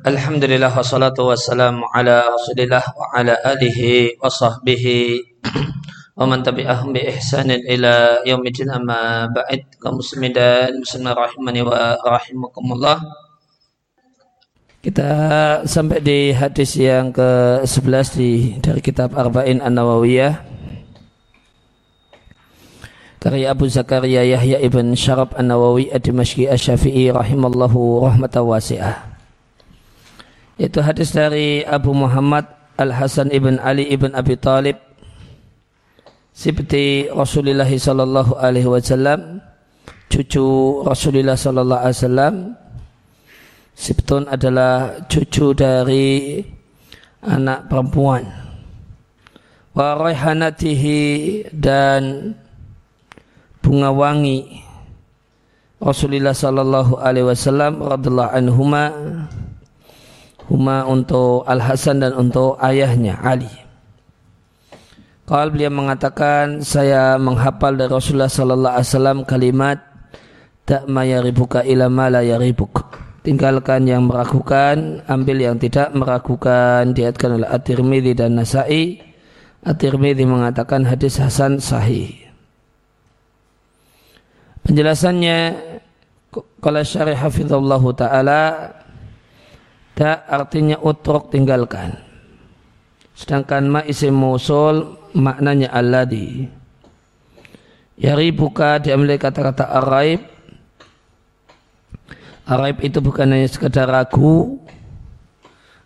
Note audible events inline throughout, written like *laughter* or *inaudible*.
Alhamdulillah wassalatu wassalamu ala rasulillah wa ala alihi wa sahbihi. *clears throat* Wa man tabi'ahum bi ihsanin ila yaumidin amma ba'id. Kaum muslimin dan muslimah rahimani wa rahimakumullah. Kita sampai di hadis yang ke-11 di dari kitab Arba'in An-Nawawiyah. Karya Abu Zakaria Yahya ibn Syarab An-Nawawi Ad-Dimashqi Asy-Syafi'i rahimallahu rahmatan wasi'ah itu hadis dari Abu Muhammad Al Hasan ibn Ali ibn Abi Talib. Seperti Rasulullah sallallahu alaihi wasallam cucu Rasulullah sallallahu alaihi wasallam Sibtun adalah cucu dari anak perempuan. Wa raihanatihi dan bunga wangi. Rasulullah sallallahu alaihi wasallam radhiyallahu anhuma huma untuk Al Hasan dan untuk ayahnya Ali. Kalau beliau mengatakan saya menghafal dari Rasulullah Sallallahu Alaihi Wasallam kalimat tak mayaribuka ilama la yaribuk. Tinggalkan yang meragukan, ambil yang tidak meragukan. Diatkan oleh At-Tirmidzi dan Nasai. At-Tirmidzi mengatakan hadis Hasan sahih. Penjelasannya kalau syarih hafizallahu taala Da artinya utruk tinggalkan. Sedangkan ma isim musul maknanya alladhi. Yaribuka diambil kata-kata araib. Araib itu bukan hanya sekedar ragu,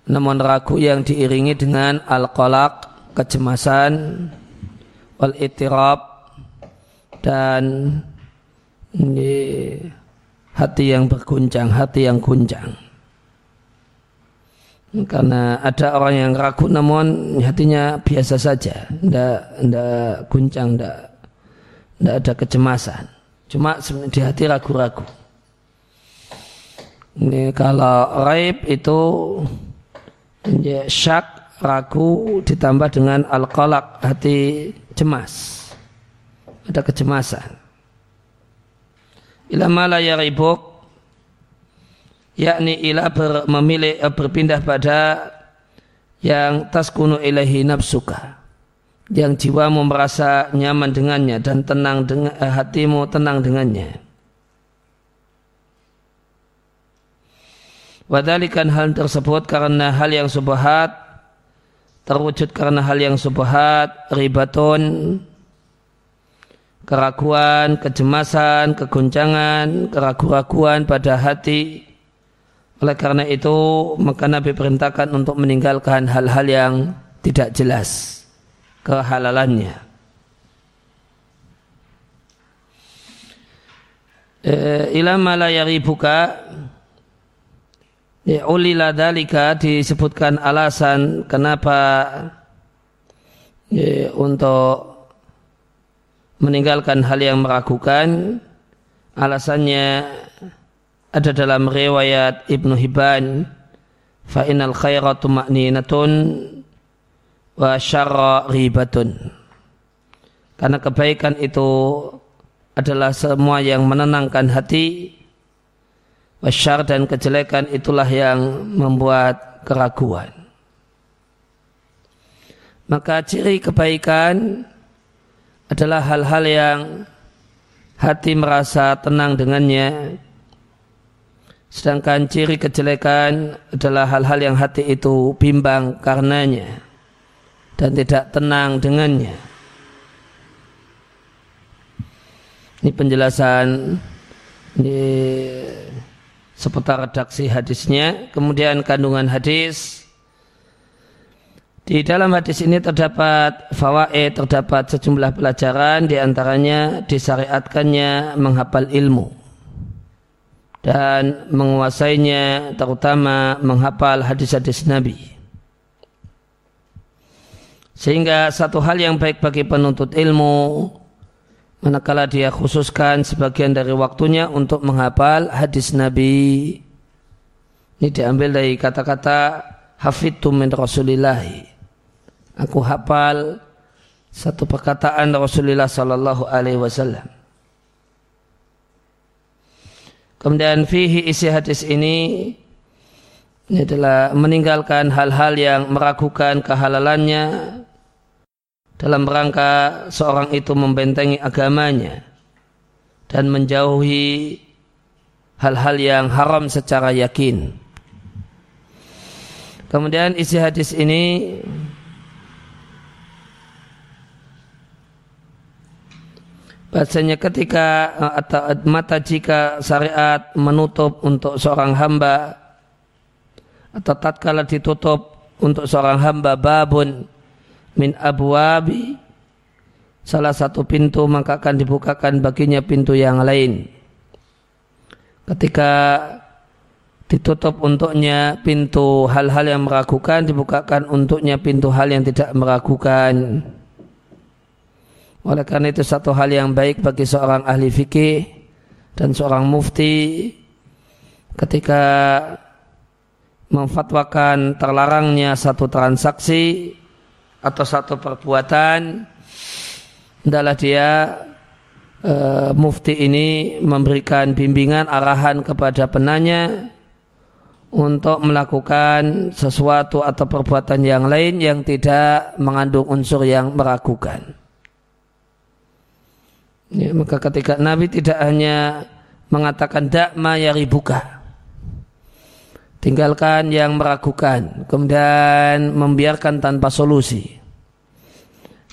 namun ragu yang diiringi dengan al-qalaq, kecemasan, wal itirab, dan hati yang berguncang, hati yang guncang. Karena ada orang yang ragu namun hatinya biasa saja, tidak tidak guncang, tidak tidak ada kecemasan. Cuma di hati ragu-ragu. Ini kalau raib itu ya, syak, ragu ditambah dengan al hati cemas. Ada kecemasan. Ilama la yaribuk yakni ila ber, memilih eh, berpindah pada yang taskunu ilahi nafsuka. Yang jiwamu merasa nyaman dengannya dan tenang dengan eh, hatimu tenang dengannya. Wadalikan hal tersebut karena hal yang subhat terwujud karena hal yang subhat ribatun keraguan, kecemasan, keguncangan, keraguan-raguan pada hati oleh karena itu maka Nabi perintahkan untuk meninggalkan hal-hal yang tidak jelas kehalalannya. Eh, ilama la yaribuka ya ulila dalika disebutkan alasan kenapa ya, untuk meninggalkan hal yang meragukan alasannya ada dalam riwayat Ibnu Hibban fa innal khairatu ma'ninatun wa syarra ribatun. Karena kebaikan itu adalah semua yang menenangkan hati wasyar dan kejelekan itulah yang membuat keraguan. Maka ciri kebaikan adalah hal-hal yang hati merasa tenang dengannya Sedangkan ciri kejelekan adalah hal-hal yang hati itu bimbang karenanya dan tidak tenang dengannya. Ini penjelasan ini seputar redaksi hadisnya. Kemudian kandungan hadis. Di dalam hadis ini terdapat fawaid, terdapat sejumlah pelajaran, di antaranya disyariatkannya menghafal ilmu dan menguasainya terutama menghafal hadis-hadis Nabi. Sehingga satu hal yang baik bagi penuntut ilmu manakala dia khususkan sebagian dari waktunya untuk menghafal hadis Nabi. Ini diambil dari kata-kata hafidtu min Rasulillahi. Aku hafal satu perkataan Rasulullah sallallahu alaihi wasallam. Kemudian fihi isi hadis ini ini adalah meninggalkan hal-hal yang meragukan kehalalannya dalam rangka seorang itu membentengi agamanya dan menjauhi hal-hal yang haram secara yakin. Kemudian isi hadis ini bahasanya ketika eh, atau mata jika syariat menutup untuk seorang hamba atau tatkala ditutup untuk seorang hamba babun min abwabi salah satu pintu maka akan dibukakan baginya pintu yang lain. Ketika ditutup untuknya pintu hal-hal yang meragukan dibukakan untuknya pintu hal yang tidak meragukan oleh karena itu satu hal yang baik bagi seorang ahli fikih dan seorang mufti ketika memfatwakan terlarangnya satu transaksi atau satu perbuatan adalah dia e, mufti ini memberikan bimbingan arahan kepada penanya untuk melakukan sesuatu atau perbuatan yang lain yang tidak mengandung unsur yang meragukan. Ya, maka ketika Nabi tidak hanya mengatakan dakma ya ribuka. Tinggalkan yang meragukan. Kemudian membiarkan tanpa solusi.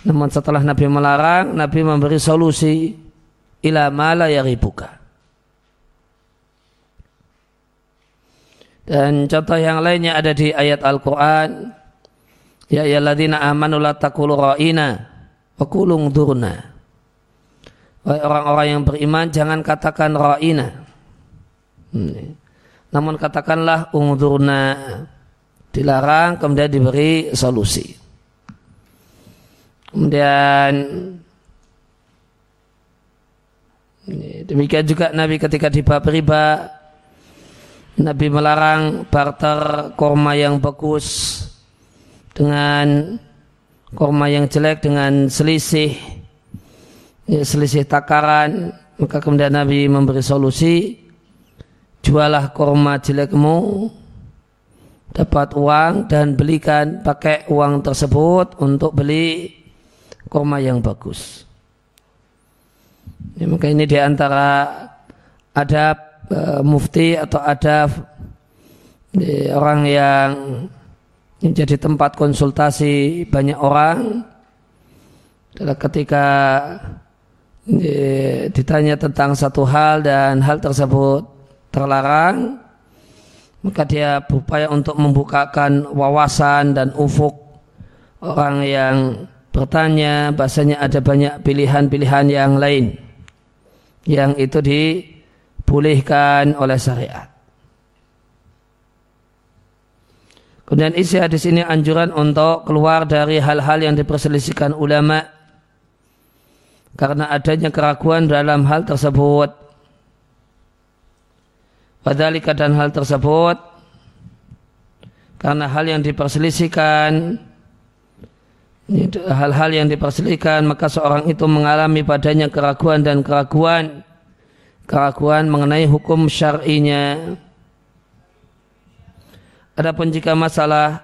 Namun setelah Nabi melarang, Nabi memberi solusi ila mala ya ribuka. Dan contoh yang lainnya ada di ayat Al-Quran. Ya ya ladina amanu la ra'ina wa kulung durna. Orang-orang yang beriman jangan katakan ra'ina. Hmm. Namun katakanlah ungdurna. Dilarang kemudian diberi solusi. Kemudian demikian juga Nabi ketika di bab riba Nabi melarang barter korma yang bagus dengan korma yang jelek dengan selisih ya, selisih takaran maka kemudian Nabi memberi solusi jualah korma jelekmu dapat uang dan belikan pakai uang tersebut untuk beli korma yang bagus. Ya, maka ini di antara ada uh, mufti atau ada uh, orang yang menjadi tempat konsultasi banyak orang adalah ketika ditanya tentang satu hal dan hal tersebut terlarang maka dia berupaya untuk membukakan wawasan dan ufuk orang yang bertanya bahasanya ada banyak pilihan-pilihan yang lain yang itu dibolehkan oleh syariat. Kemudian isi hadis ini anjuran untuk keluar dari hal-hal yang diperselisihkan ulama' karena adanya keraguan dalam hal tersebut. Padahal dan hal tersebut karena hal yang diperselisihkan hal-hal yang diperselisihkan maka seorang itu mengalami padanya keraguan dan keraguan keraguan mengenai hukum syar'inya. Adapun jika masalah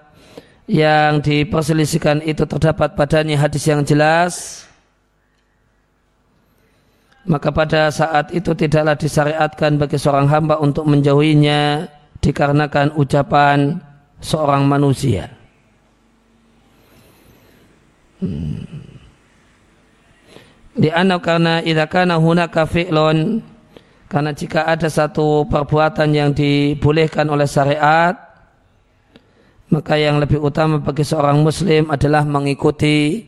yang diperselisihkan itu terdapat padanya hadis yang jelas, maka pada saat itu tidaklah disyariatkan bagi seorang hamba untuk menjauhinya dikarenakan ucapan seorang manusia. Hmm. Di anak karena idza kana hunaka fi'lun karena jika ada satu perbuatan yang dibolehkan oleh syariat maka yang lebih utama bagi seorang muslim adalah mengikuti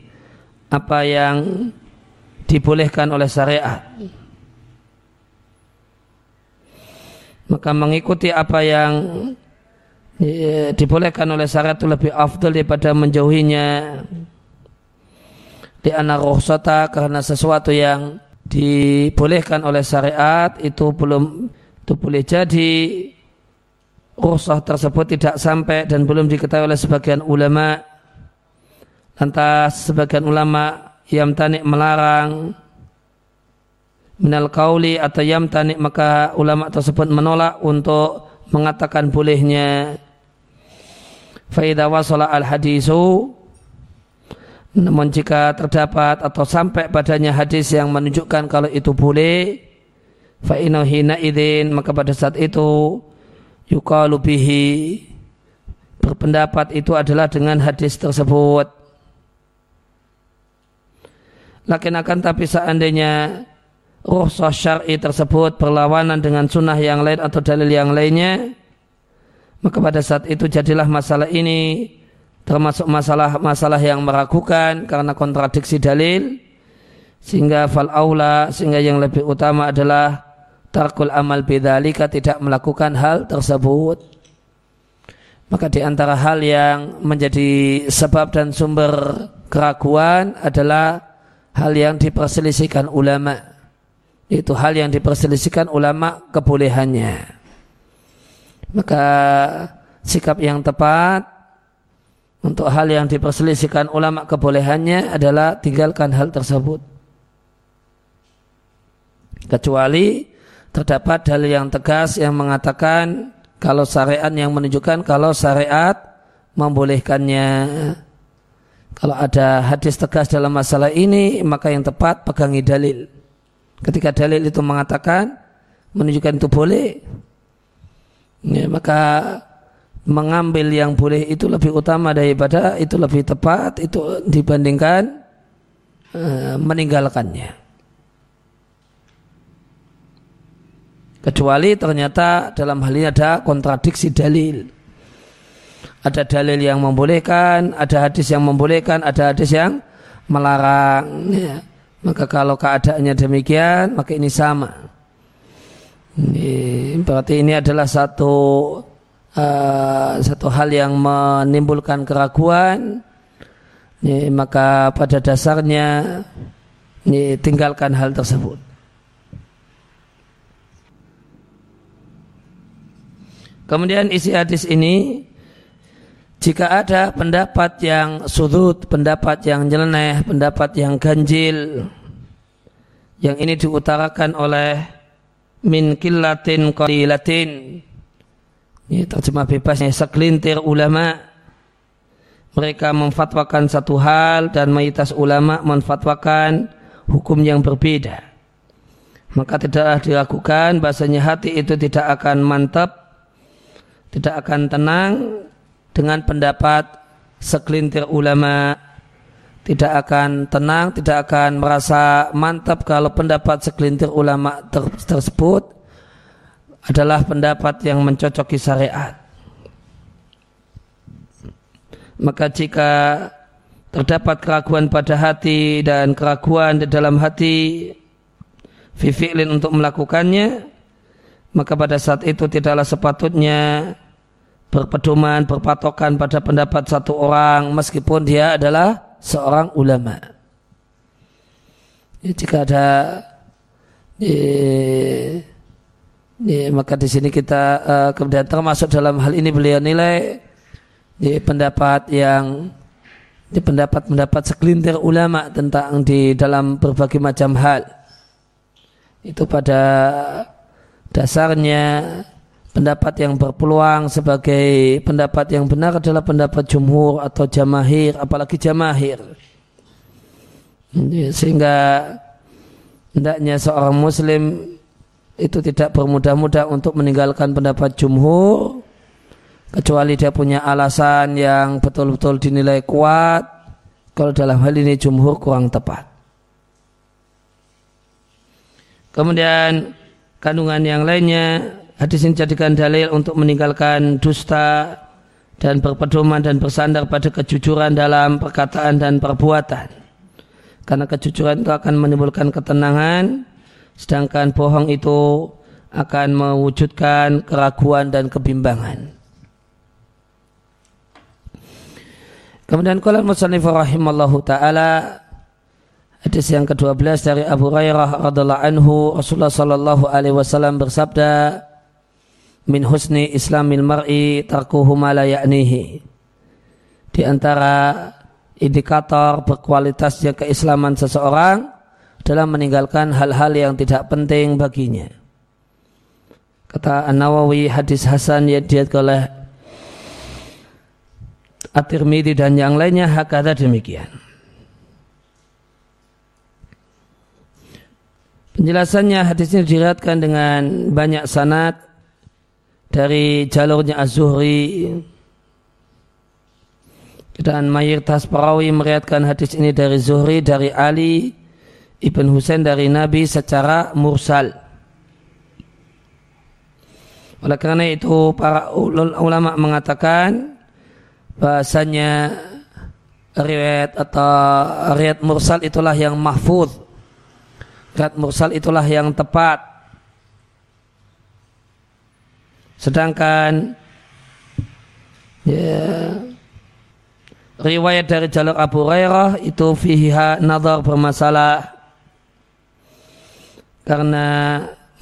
apa yang dibolehkan oleh syariat. Maka mengikuti apa yang ya, dibolehkan oleh syariat itu lebih afdal daripada menjauhinya di anak rohsota karena sesuatu yang dibolehkan oleh syariat itu belum itu boleh jadi rukhsah tersebut tidak sampai dan belum diketahui oleh sebagian ulama lantas sebagian ulama yamtani melarang. Minal kauli atau yamtani maka ulama tersebut menolak untuk mengatakan bolehnya. Faidah wasala al hadisu. Namun jika terdapat atau sampai padanya hadis yang menunjukkan kalau itu boleh fa'inahina idin maka pada saat itu yukalu bihi. Berpendapat itu adalah dengan hadis tersebut Lakin akan tapi seandainya rukhsah syar'i tersebut berlawanan dengan sunnah yang lain atau dalil yang lainnya maka pada saat itu jadilah masalah ini termasuk masalah-masalah yang meragukan karena kontradiksi dalil sehingga fal aula sehingga yang lebih utama adalah tarkul amal bidzalika tidak melakukan hal tersebut. Maka di antara hal yang menjadi sebab dan sumber keraguan adalah hal yang diperselisihkan ulama itu hal yang diperselisihkan ulama kebolehannya maka sikap yang tepat untuk hal yang diperselisihkan ulama kebolehannya adalah tinggalkan hal tersebut. Kecuali terdapat dalil yang tegas yang mengatakan kalau syariat yang menunjukkan kalau syariat membolehkannya. Kalau ada hadis tegas dalam masalah ini, maka yang tepat pegangi dalil. Ketika dalil itu mengatakan menunjukkan itu boleh, ya, maka mengambil yang boleh itu lebih utama daripada itu lebih tepat itu dibandingkan uh, meninggalkannya. Kecuali ternyata dalam hal ini ada kontradiksi dalil. Ada dalil yang membolehkan, ada hadis yang membolehkan, ada hadis yang melarang. Ya. Maka kalau keadaannya demikian, maka ini sama. Ini, berarti ini adalah satu uh, satu hal yang menimbulkan keraguan. Ini, maka pada dasarnya ini, tinggalkan hal tersebut. Kemudian isi hadis ini jika ada pendapat yang sudut, pendapat yang nyeleneh, pendapat yang ganjil, yang ini diutarakan oleh min killatin qalilatin ini terjemah bebasnya segelintir ulama mereka memfatwakan satu hal dan mayoritas ulama memfatwakan hukum yang berbeda. Maka tidaklah dilakukan bahasanya hati itu tidak akan mantap tidak akan tenang dengan pendapat segelintir ulama tidak akan tenang, tidak akan merasa mantap kalau pendapat segelintir ulama ter tersebut adalah pendapat yang mencocoki syariat. Maka jika terdapat keraguan pada hati dan keraguan di dalam hati fi'lin untuk melakukannya, maka pada saat itu tidaklah sepatutnya berpedoman, berpatokan pada pendapat satu orang meskipun dia adalah seorang ulama. Ya, jika ada ya, ya, maka di sini kita uh, kemudian termasuk dalam hal ini beliau nilai ya, pendapat yang ya, pendapat-pendapat segelintir ulama tentang di dalam berbagai macam hal. Itu pada dasarnya pendapat yang berpeluang sebagai pendapat yang benar adalah pendapat jumhur atau jamahir, apalagi jamahir. Sehingga hendaknya seorang muslim itu tidak bermudah-mudah untuk meninggalkan pendapat jumhur kecuali dia punya alasan yang betul-betul dinilai kuat kalau dalam hal ini jumhur kurang tepat. Kemudian kandungan yang lainnya Hadis ini jadikan dalil untuk meninggalkan dusta dan berpedoman dan bersandar pada kejujuran dalam perkataan dan perbuatan. Karena kejujuran itu akan menimbulkan ketenangan, sedangkan bohong itu akan mewujudkan keraguan dan kebimbangan. Kemudian kalau musannif rahimallahu taala hadis yang ke-12 dari Abu Hurairah radhiallahu anhu Rasulullah sallallahu alaihi wasallam bersabda min husni islamil mar'i tarkuhu ma la ya'nihi. Di antara indikator berkualitasnya keislaman seseorang dalam meninggalkan hal-hal yang tidak penting baginya. Kata An-Nawawi hadis Hasan yang diat oleh At-Tirmidzi dan yang lainnya hakada demikian. Penjelasannya hadis ini diriatkan dengan banyak sanad dari jalurnya Az-Zuhri dan mayoritas perawi meriatkan hadis ini dari Zuhri dari Ali Ibn Husain dari Nabi secara mursal. Oleh karena itu para ulama mengatakan bahasanya riwayat atau riwayat mursal itulah yang mahfud. Riwayat mursal itulah yang tepat. Sedangkan ya, riwayat dari jalur Abu Hurairah itu fiha nazar bermasalah karena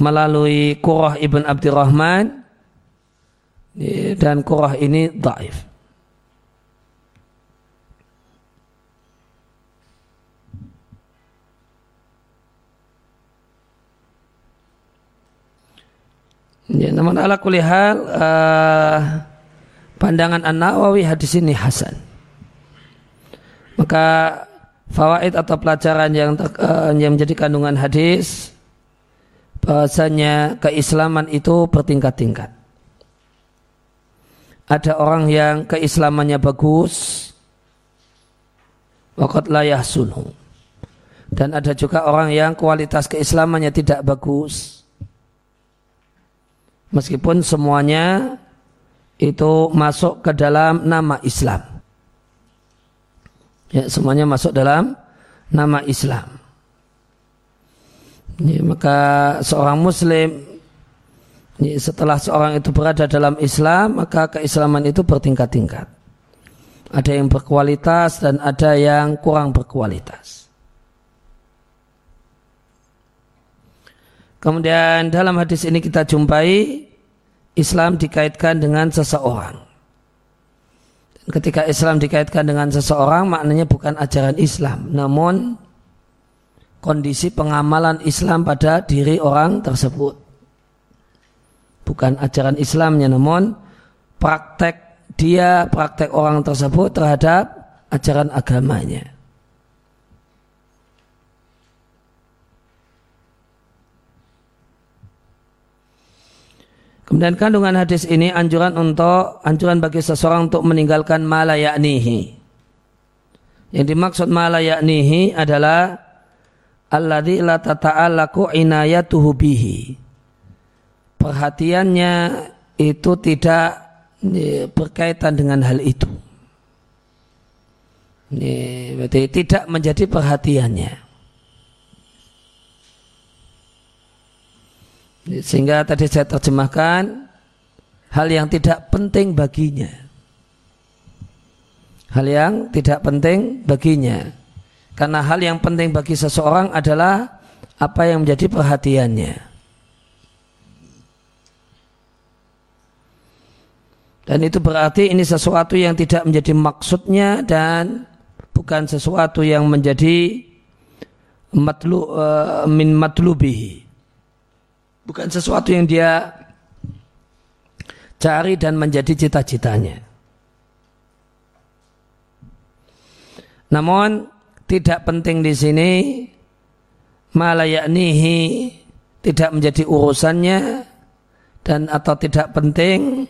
melalui Qurah ibn Abdurrahman dan Qurah ini daif. Ya, namun ala kulihal uh, pandangan An-Nawawi hadis ini hasan. Maka fawaid atau pelajaran yang uh, yang menjadi kandungan hadis bahasanya keislaman itu bertingkat-tingkat. Ada orang yang keislamannya bagus, wakat layah sunuh. Dan ada juga orang yang kualitas keislamannya tidak bagus. Meskipun semuanya itu masuk ke dalam nama Islam. Ya, semuanya masuk dalam nama Islam. Ya, maka seorang Muslim ya, setelah seorang itu berada dalam Islam, maka keislaman itu bertingkat-tingkat. Ada yang berkualitas dan ada yang kurang berkualitas. Kemudian dalam hadis ini kita jumpai Islam dikaitkan dengan seseorang. Ketika Islam dikaitkan dengan seseorang maknanya bukan ajaran Islam namun kondisi pengamalan Islam pada diri orang tersebut. Bukan ajaran Islamnya namun praktek dia praktek orang tersebut terhadap ajaran agamanya Kemudian kandungan hadis ini anjuran untuk anjuran bagi seseorang untuk meninggalkan malayaknihi. Yang dimaksud malayaknihi adalah alladzi la tata'allaqu inayatuhu bihi. Perhatiannya itu tidak berkaitan dengan hal itu. Ini berarti tidak menjadi perhatiannya. Sehingga tadi saya terjemahkan hal yang tidak penting baginya. Hal yang tidak penting baginya. Karena hal yang penting bagi seseorang adalah apa yang menjadi perhatiannya. Dan itu berarti ini sesuatu yang tidak menjadi maksudnya dan bukan sesuatu yang menjadi matlu, uh, min matlubihi bukan sesuatu yang dia cari dan menjadi cita-citanya. Namun tidak penting di sini malayaknihi tidak menjadi urusannya dan atau tidak penting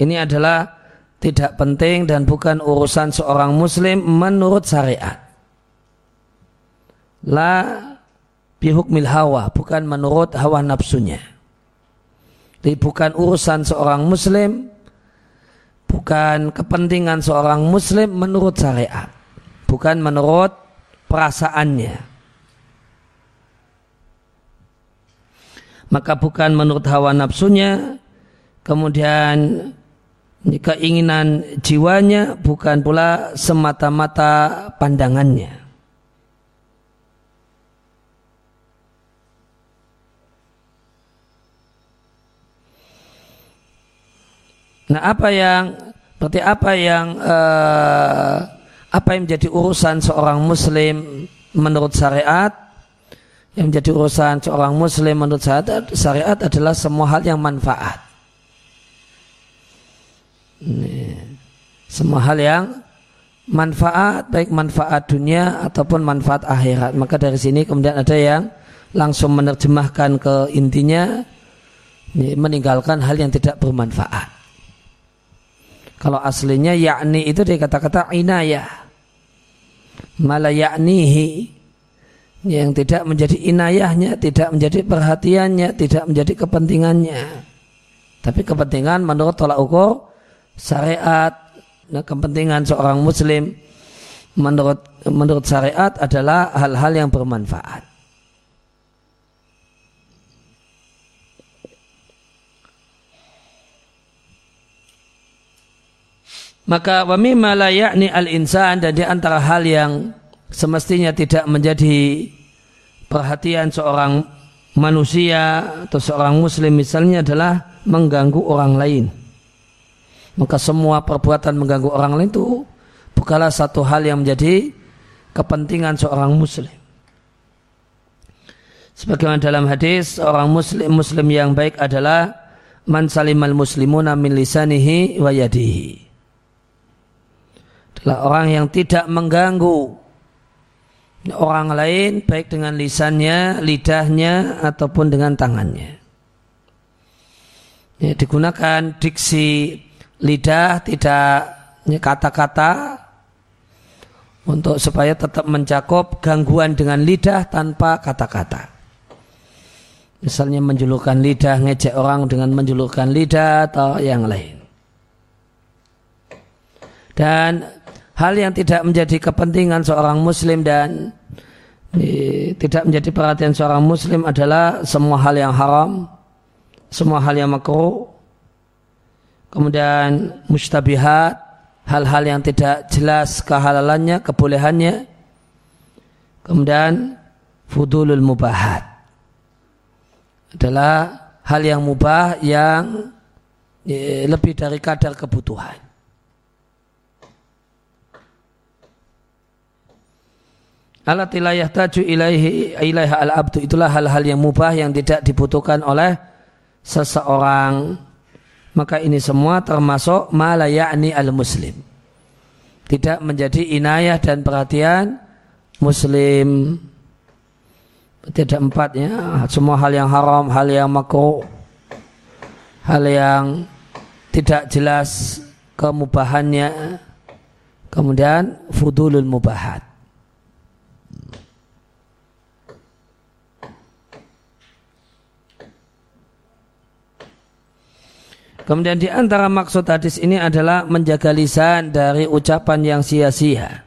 ini adalah tidak penting dan bukan urusan seorang muslim menurut syariat. La bihukmil hawa, bukan menurut hawa nafsunya. Jadi bukan urusan seorang muslim, bukan kepentingan seorang muslim menurut syariat, bukan menurut perasaannya. Maka bukan menurut hawa nafsunya, kemudian keinginan jiwanya bukan pula semata-mata pandangannya. Nah, apa yang berarti apa yang uh, apa yang menjadi urusan seorang muslim menurut syariat? Yang menjadi urusan seorang muslim menurut syariat, syariat adalah semua hal yang manfaat. Nih. semua hal yang manfaat baik manfaat dunia ataupun manfaat akhirat maka dari sini kemudian ada yang langsung menerjemahkan ke intinya meninggalkan hal yang tidak bermanfaat kalau aslinya yakni itu dari kata-kata inayah malah yaknihi yang tidak menjadi inayahnya, tidak menjadi perhatiannya, tidak menjadi kepentingannya. Tapi kepentingan menurut tolak ukur syariat, nah, kepentingan seorang muslim menurut menurut syariat adalah hal-hal yang bermanfaat. Maka wa mimma al-insan dan di antara hal yang semestinya tidak menjadi perhatian seorang manusia atau seorang muslim misalnya adalah mengganggu orang lain. Maka semua perbuatan mengganggu orang lain itu bukanlah satu hal yang menjadi kepentingan seorang muslim. Sebagaimana dalam hadis orang muslim muslim yang baik adalah man salimal muslimuna min lisanihi wa yadihi. Adalah orang yang tidak mengganggu orang lain baik dengan lisannya, lidahnya ataupun dengan tangannya. Ya, digunakan diksi lidah tidak kata-kata untuk supaya tetap mencakup gangguan dengan lidah tanpa kata-kata. Misalnya menjulurkan lidah, ngejek orang dengan menjulurkan lidah atau yang lain. Dan hal yang tidak menjadi kepentingan seorang muslim dan tidak menjadi perhatian seorang muslim adalah semua hal yang haram, semua hal yang makruh, kemudian mustabihat, hal-hal yang tidak jelas kehalalannya, kebolehannya, kemudian fudulul mubahat adalah hal yang mubah yang lebih dari kadar kebutuhan. Alatilayah taju ilaihi ilaiha al abdu itulah hal-hal yang mubah yang tidak dibutuhkan oleh seseorang. Maka ini semua termasuk malayani al muslim. Tidak menjadi inayah dan perhatian muslim. Tidak empatnya semua hal yang haram, hal yang makruh, hal yang tidak jelas kemubahannya. Kemudian fudulul mubahat Kemudian di antara maksud hadis ini adalah menjaga lisan dari ucapan yang sia-sia.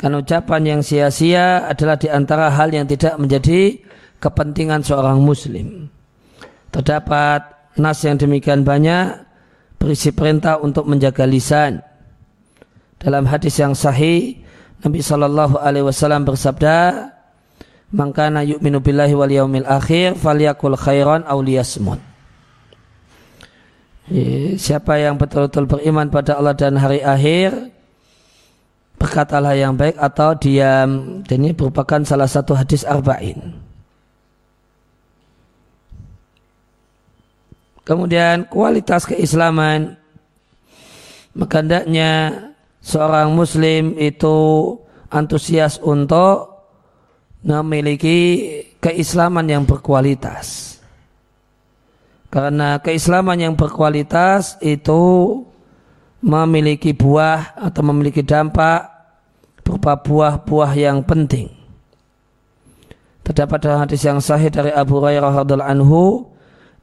Karena ucapan yang sia-sia adalah di antara hal yang tidak menjadi kepentingan seorang muslim. Terdapat nas yang demikian banyak berisi perintah untuk menjaga lisan. Dalam hadis yang sahih, Nabi Shallallahu Alaihi Wasallam bersabda, "Mangkana yu'minu billahi wal yaumil akhir, falyakul khairan aw liyasmut." Siapa yang betul-betul beriman pada Allah dan hari akhir berkatalah yang baik atau diam. Dan ini merupakan salah satu hadis arba'in. Kemudian kualitas keislaman. Maka seorang muslim itu antusias untuk memiliki keislaman yang berkualitas karena keislaman yang berkualitas itu memiliki buah atau memiliki dampak berupa buah-buah yang penting. Terdapat dalam hadis yang sahih dari Abu Hurairah radhiallahu anhu,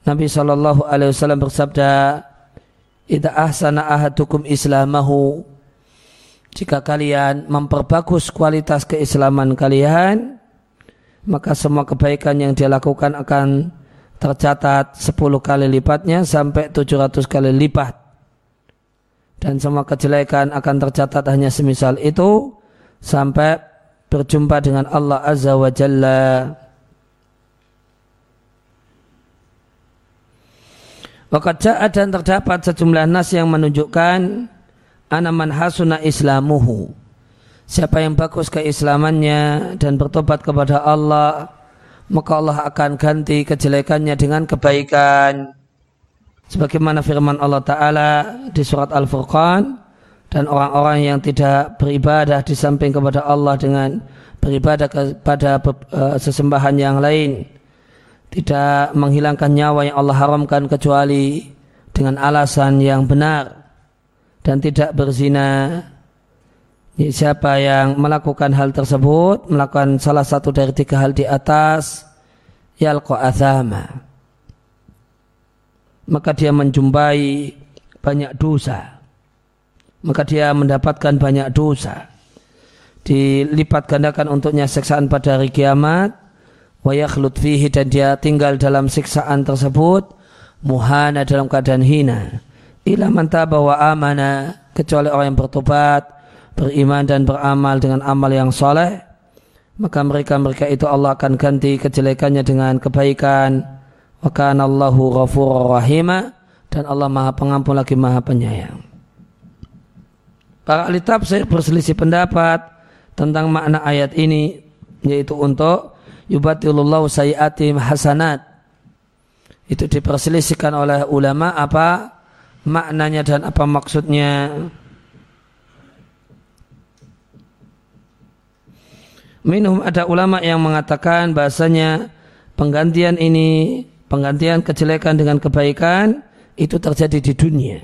Nabi Shallallahu alaihi wasallam bersabda, "Idza ahsana ahadukum islamahu" Jika kalian memperbagus kualitas keislaman kalian, maka semua kebaikan yang dia lakukan akan tercatat 10 kali lipatnya sampai 700 kali lipat. Dan semua kejelekan akan tercatat hanya semisal itu sampai berjumpa dengan Allah Azza wa Jalla. Waqad dan terdapat sejumlah nas yang menunjukkan anaman hasuna islamuhu. Siapa yang bagus keislamannya dan bertobat kepada Allah maka Allah akan ganti kejelekannya dengan kebaikan. Sebagaimana firman Allah Ta'ala di surat Al-Furqan dan orang-orang yang tidak beribadah di samping kepada Allah dengan beribadah kepada uh, sesembahan yang lain tidak menghilangkan nyawa yang Allah haramkan kecuali dengan alasan yang benar dan tidak berzina siapa yang melakukan hal tersebut melakukan salah satu dari tiga hal di atas yalqa azama maka dia menjumpai banyak dosa maka dia mendapatkan banyak dosa. Dilipat gandakan untuknya siksaan pada hari kiamat, wa fihi dan dia tinggal dalam siksaan tersebut, muhana dalam keadaan hina. Ila manta bahwa amana, kecuali orang yang bertobat, beriman dan beramal dengan amal yang soleh, maka mereka-mereka itu Allah akan ganti kejelekannya dengan kebaikan. Wa kana Allahu ghafurur rahima dan Allah Maha Pengampun lagi Maha Penyayang. Para ahli tafsir berselisih pendapat tentang makna ayat ini yaitu untuk yubatilullahu sayiatim hasanat. Itu diperselisihkan oleh ulama apa maknanya dan apa maksudnya. Minum ada ulama yang mengatakan bahasanya penggantian ini, penggantian kejelekan dengan kebaikan itu terjadi di dunia.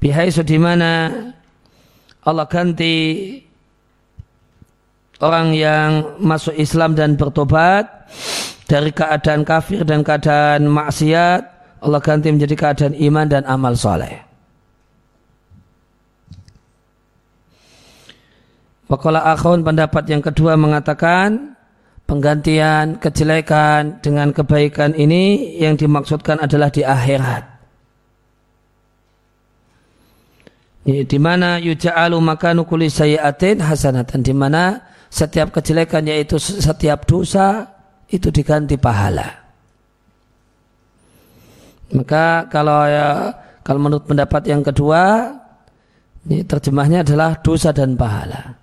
Bihaisu di Allah ganti orang yang masuk Islam dan bertobat dari keadaan kafir dan keadaan maksiat Allah ganti menjadi keadaan iman dan amal soleh. Wakala akhun pendapat yang kedua mengatakan penggantian kejelekan dengan kebaikan ini yang dimaksudkan adalah di akhirat. Di mana yuja'alu makanu kulli sayyi'atin hasanatan di mana setiap kejelekan yaitu setiap dosa itu diganti pahala. Maka kalau ya kalau menurut pendapat yang kedua ini terjemahnya adalah dosa dan pahala.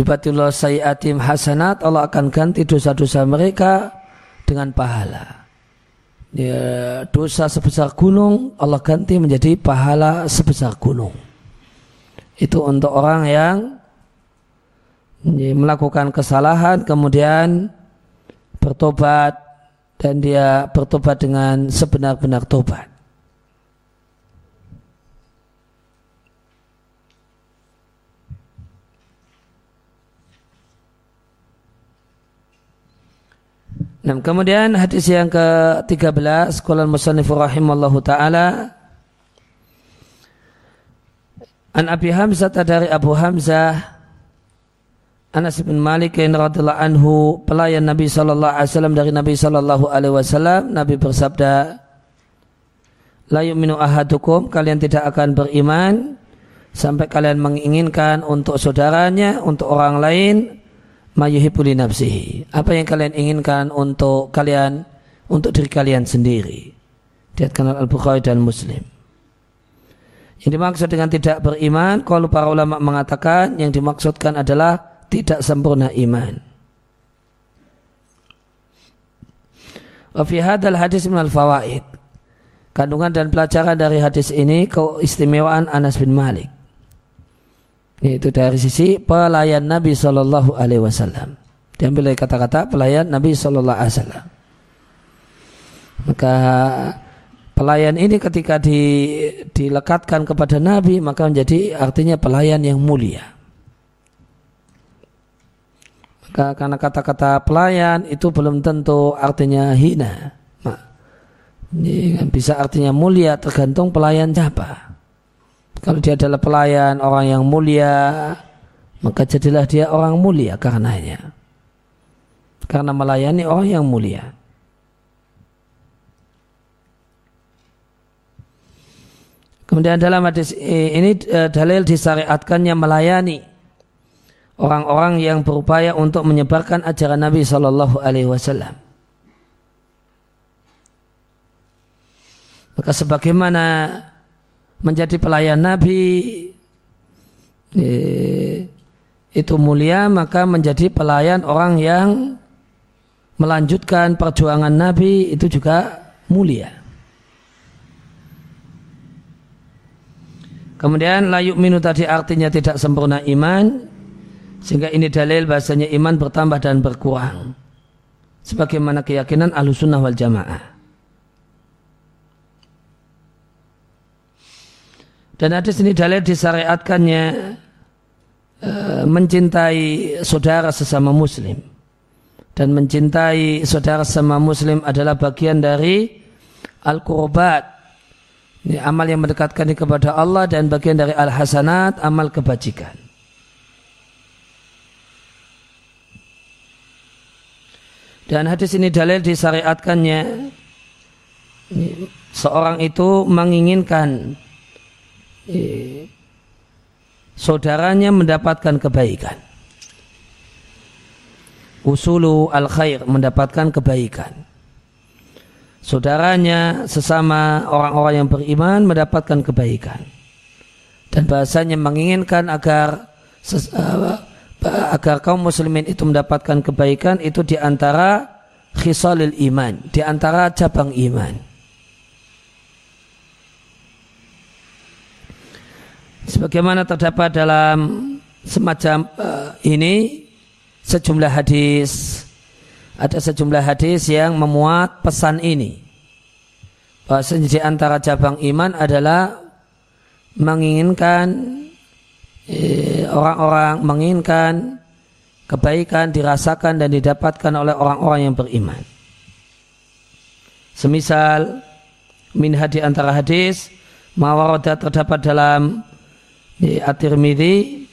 Yubatillah sayyatim hasanat Allah akan ganti dosa-dosa mereka dengan pahala. Ya, dosa sebesar gunung Allah ganti menjadi pahala sebesar gunung itu untuk orang yang melakukan kesalahan kemudian bertobat dan dia bertobat dengan sebenar-benar tobat. Nah, kemudian hadis yang ke-13 qala al-musannif rahimallahu taala. An Abi Hamzah dari Abu Hamzah Anas bin Malik yang radhiyallahu anhu pelayan Nabi sallallahu alaihi wasallam dari Nabi sallallahu alaihi wasallam Nabi bersabda La yu'minu ahadukum kalian tidak akan beriman sampai kalian menginginkan untuk saudaranya untuk orang lain mayuhibuli nafsihi apa yang kalian inginkan untuk kalian untuk diri kalian sendiri Diatkan Al-Bukhari dan Muslim yang dimaksud dengan tidak beriman, kalau para ulama mengatakan yang dimaksudkan adalah tidak sempurna iman. Wa fi hadal hadis min al-fawaid. Kandungan dan pelajaran dari hadis ini keistimewaan Anas bin Malik. Yaitu dari sisi pelayan Nabi Shallallahu Alaihi Wasallam. Diambil dari kata-kata pelayan Nabi Shallallahu Alaihi Wasallam. Maka pelayan ini ketika di, dilekatkan kepada Nabi maka menjadi artinya pelayan yang mulia. Maka karena kata-kata pelayan itu belum tentu artinya hina. Nah, bisa artinya mulia tergantung pelayan siapa. Kalau dia adalah pelayan orang yang mulia, maka jadilah dia orang mulia karenanya. Karena melayani orang yang mulia. Kemudian dalam hadis ini eh, dalil disyariatkannya melayani orang-orang yang berupaya untuk menyebarkan ajaran Nabi Shallallahu Alaihi Wasallam. Maka sebagaimana menjadi pelayan Nabi itu mulia, maka menjadi pelayan orang yang melanjutkan perjuangan Nabi itu juga mulia. Kemudian layuk minu tadi artinya tidak sempurna iman sehingga ini dalil bahasanya iman bertambah dan berkurang. Sebagaimana keyakinan ahlu sunnah wal jamaah. Dan hadis ini dalil disyariatkannya e, mencintai saudara sesama muslim. Dan mencintai saudara sesama muslim adalah bagian dari al-qurbat ini amal yang mendekatkan kepada Allah dan bagian dari al-hasanat, amal kebajikan. Dan hadis ini dalil disyariatkannya seorang itu menginginkan eh, saudaranya mendapatkan kebaikan. Usulu al-khair mendapatkan kebaikan. Saudaranya sesama orang-orang yang beriman mendapatkan kebaikan. Dan bahasanya menginginkan agar uh, agar kaum muslimin itu mendapatkan kebaikan itu di antara khisalil iman di antara cabang iman sebagaimana terdapat dalam semacam uh, ini sejumlah hadis ada sejumlah hadis yang memuat pesan ini. Bahasanya di antara cabang iman adalah menginginkan eh, orang-orang menginginkan kebaikan dirasakan dan didapatkan oleh orang-orang yang beriman. Semisal min hadi antara hadis mawaroda terdapat dalam eh, At-Tirmidzi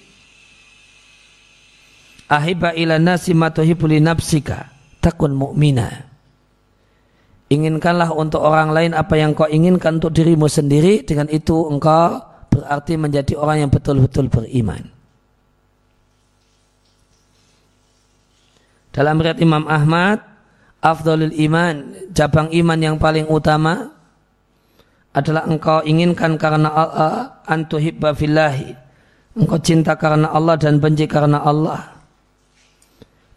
ahiba ila nasi matuhibuli nafsika takun mu'mina. Inginkanlah untuk orang lain apa yang kau inginkan untuk dirimu sendiri. Dengan itu engkau berarti menjadi orang yang betul-betul beriman. Dalam riwayat Imam Ahmad, afdalul iman, cabang iman yang paling utama adalah engkau inginkan karena Allah antuhibba fillahi. Engkau cinta karena Allah dan benci karena Allah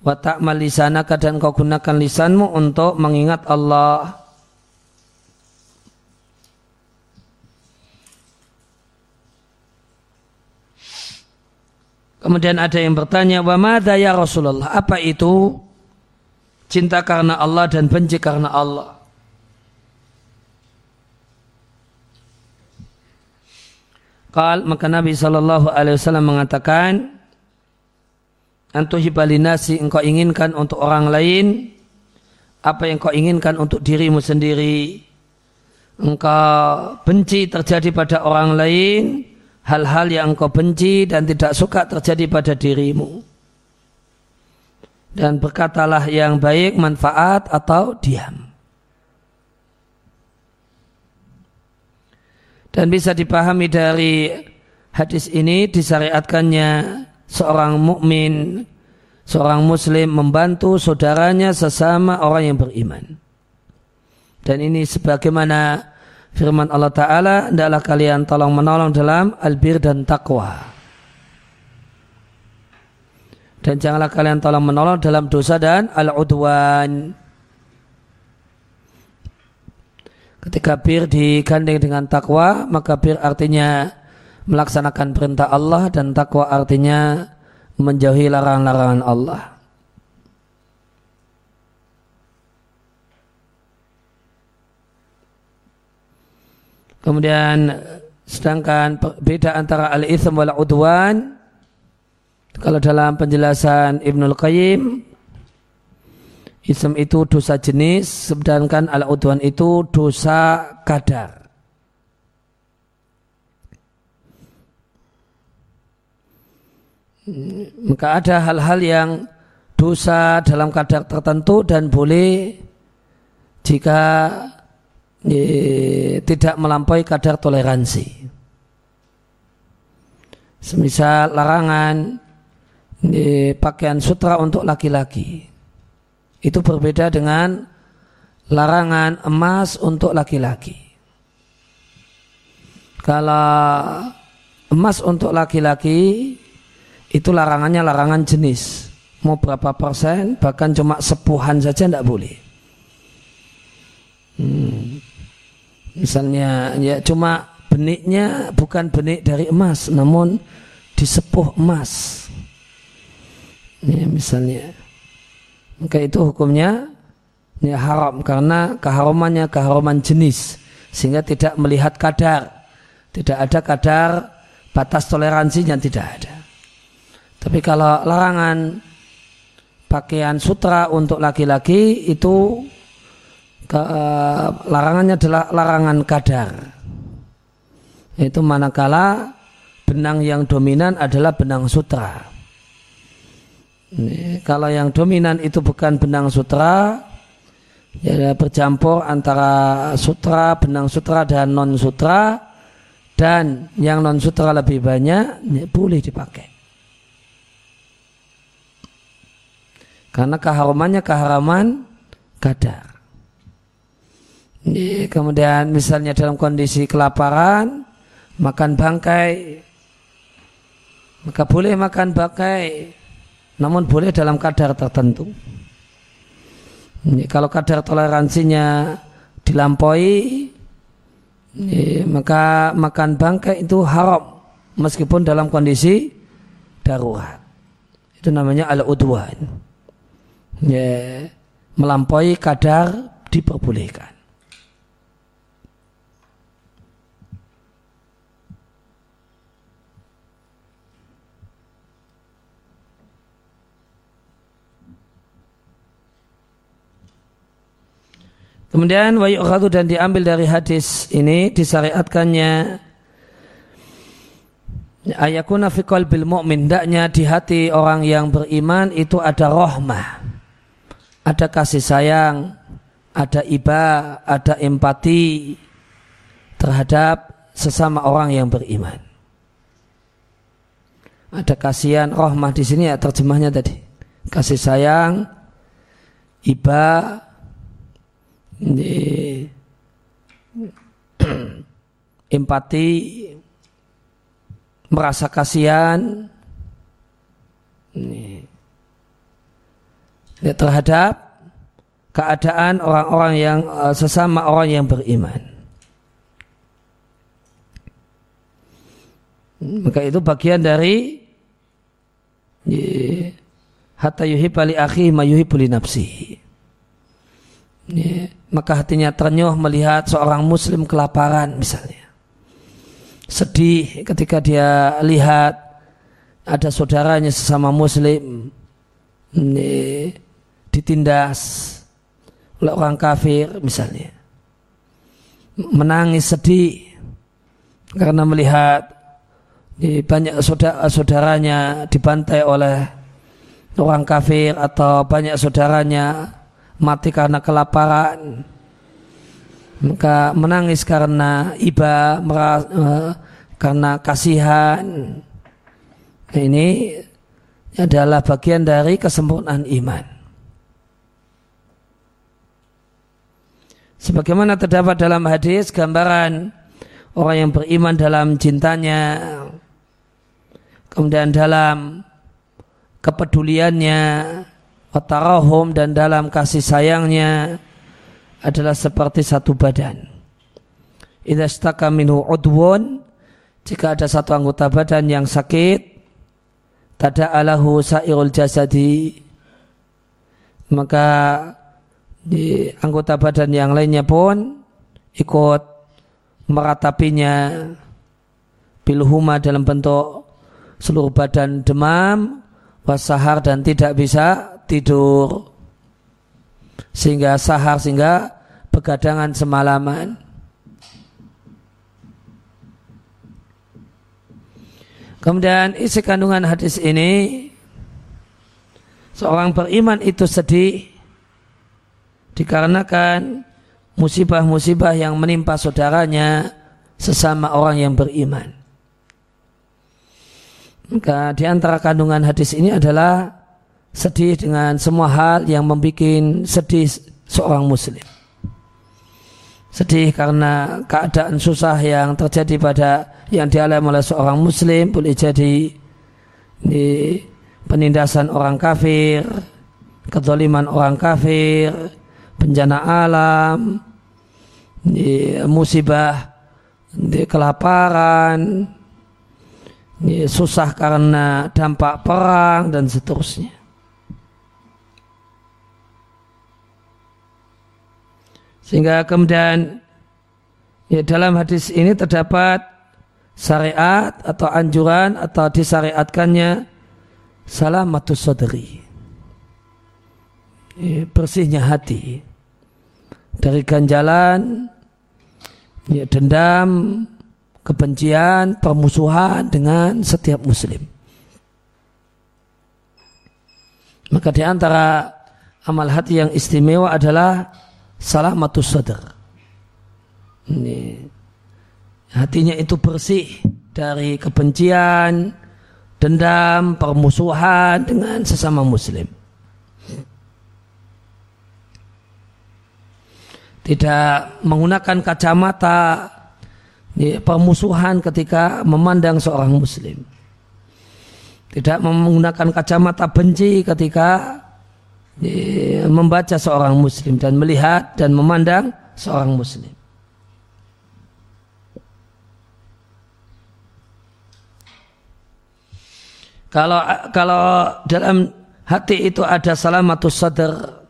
wa ta'mal lisanaka dan kau gunakan lisanmu untuk mengingat Allah Kemudian ada yang bertanya, "Wa madza ya Rasulullah? Apa itu cinta karena Allah dan benci karena Allah?" Qal maka Nabi sallallahu alaihi wasallam mengatakan, antuhibalinasi engkau inginkan untuk orang lain apa yang kau inginkan untuk dirimu sendiri. Engkau benci terjadi pada orang lain hal-hal yang engkau benci dan tidak suka terjadi pada dirimu. Dan berkatalah yang baik manfaat atau diam dan bisa dipahami dari hadis ini disyariatkannya seorang mukmin, seorang muslim membantu saudaranya sesama orang yang beriman. Dan ini sebagaimana firman Allah Ta'ala, adalah kalian tolong menolong dalam albir dan taqwa. Dan janganlah kalian tolong menolong dalam dosa dan al-udwan. Ketika bir digandeng dengan takwa, maka bir artinya melaksanakan perintah Allah dan takwa artinya menjauhi larangan-larangan Allah. Kemudian sedangkan beda antara al-ithm wal udwan kalau dalam penjelasan Ibnul Qayyim Ism itu dosa jenis sedangkan al-udwan itu dosa kadar. maka ada hal-hal yang dosa dalam kadar tertentu dan boleh jika e, tidak melampaui kadar toleransi. Semisal larangan e, pakaian sutra untuk laki-laki. Itu berbeda dengan larangan emas untuk laki-laki. Kalau emas untuk laki-laki itu larangannya larangan jenis. Mau berapa persen, bahkan cuma sepuhan saja tidak boleh. Hmm. Misalnya ya cuma beniknya bukan benik dari emas namun disepuh emas ini misalnya maka itu hukumnya ini haram. Karena keharumannya keharuman jenis. Sehingga tidak melihat kadar. Tidak ada kadar batas toleransinya tidak ada. Tapi kalau larangan pakaian sutra untuk laki-laki itu ke, uh, larangannya adalah larangan kadar. Itu manakala benang yang dominan adalah benang sutra. Kalau yang dominan itu bukan benang sutra, ya bercampur antara sutra, benang sutra dan non sutra, dan yang non sutra lebih banyak, ya, boleh dipakai. Karena keharumannya keharaman kadar. Kemudian misalnya dalam kondisi kelaparan, makan bangkai maka boleh makan bangkai namun boleh dalam kadar tertentu. Kalau kadar toleransinya dilampaui maka makan bangkai itu haram meskipun dalam kondisi darurat. Itu namanya al-udwan. Melampaui kadar diperbolehkan Kemudian wa yu'khadhu dan diambil dari hadis ini disyariatkannya ayakuna fi qalbil mu'min di hati orang yang beriman itu ada rahmah. Ada kasih sayang, ada iba, ada empati terhadap sesama orang yang beriman. Ada kasihan, rahmah di sini ya terjemahnya tadi. Kasih sayang, iba, *clears throat* empati merasa kasihan. Ya, terhadap keadaan orang-orang yang eh, sesama orang yang beriman. Maka itu bagian dari hatta yuhibba li akhi ma yuhibbu li nafsihi maka hatinya ternyuh melihat seorang muslim kelaparan misalnya. Sedih ketika dia lihat ada saudaranya sesama muslim ya, ditindas oleh orang kafir misalnya. Menangis sedih karena melihat ya, banyak saudara saudaranya dibantai oleh orang kafir atau banyak saudaranya mati karena kelaparan. Maka menangis karena iba meras, uh, karena kasihan. Ini adalah bagian dari kesempurnaan iman. Sebagaimana terdapat dalam hadis gambaran orang yang beriman dalam cintanya kemudian dalam kepeduliannya watarahum dan dalam kasih sayangnya adalah seperti satu badan. Idza staka minhu udwun jika ada satu anggota badan yang sakit tada alahu sairul jasadi maka di anggota badan yang lainnya pun ikut meratapinya bilhuma dalam bentuk seluruh badan demam wasahar dan tidak bisa tidur sehingga sahar sehingga begadangan semalaman kemudian isi kandungan hadis ini seorang beriman itu sedih dikarenakan musibah-musibah yang menimpa saudaranya sesama orang yang beriman. Maka di antara kandungan hadis ini adalah sedih dengan semua hal yang membuat sedih seorang muslim. Sedih karena keadaan susah yang terjadi pada yang dialami oleh seorang muslim boleh jadi di penindasan orang kafir, kezaliman orang kafir, bencana alam, di musibah kelaparan, susah karena dampak perang dan seterusnya. Sehingga kemudian ya dalam hadis ini terdapat syariat atau anjuran atau disyariatkannya salamatus sadri. Ya, bersihnya hati dari ganjalan ya, dendam, kebencian, permusuhan dengan setiap muslim. Maka di antara amal hati yang istimewa adalah salamatus sadr. Ini, hatinya itu bersih dari kebencian, dendam, permusuhan dengan sesama muslim. Tidak menggunakan kacamata permusuhan ketika memandang seorang muslim. Tidak menggunakan kacamata benci ketika membaca seorang muslim dan melihat dan memandang seorang muslim. Kalau kalau dalam hati itu ada salamatus sadar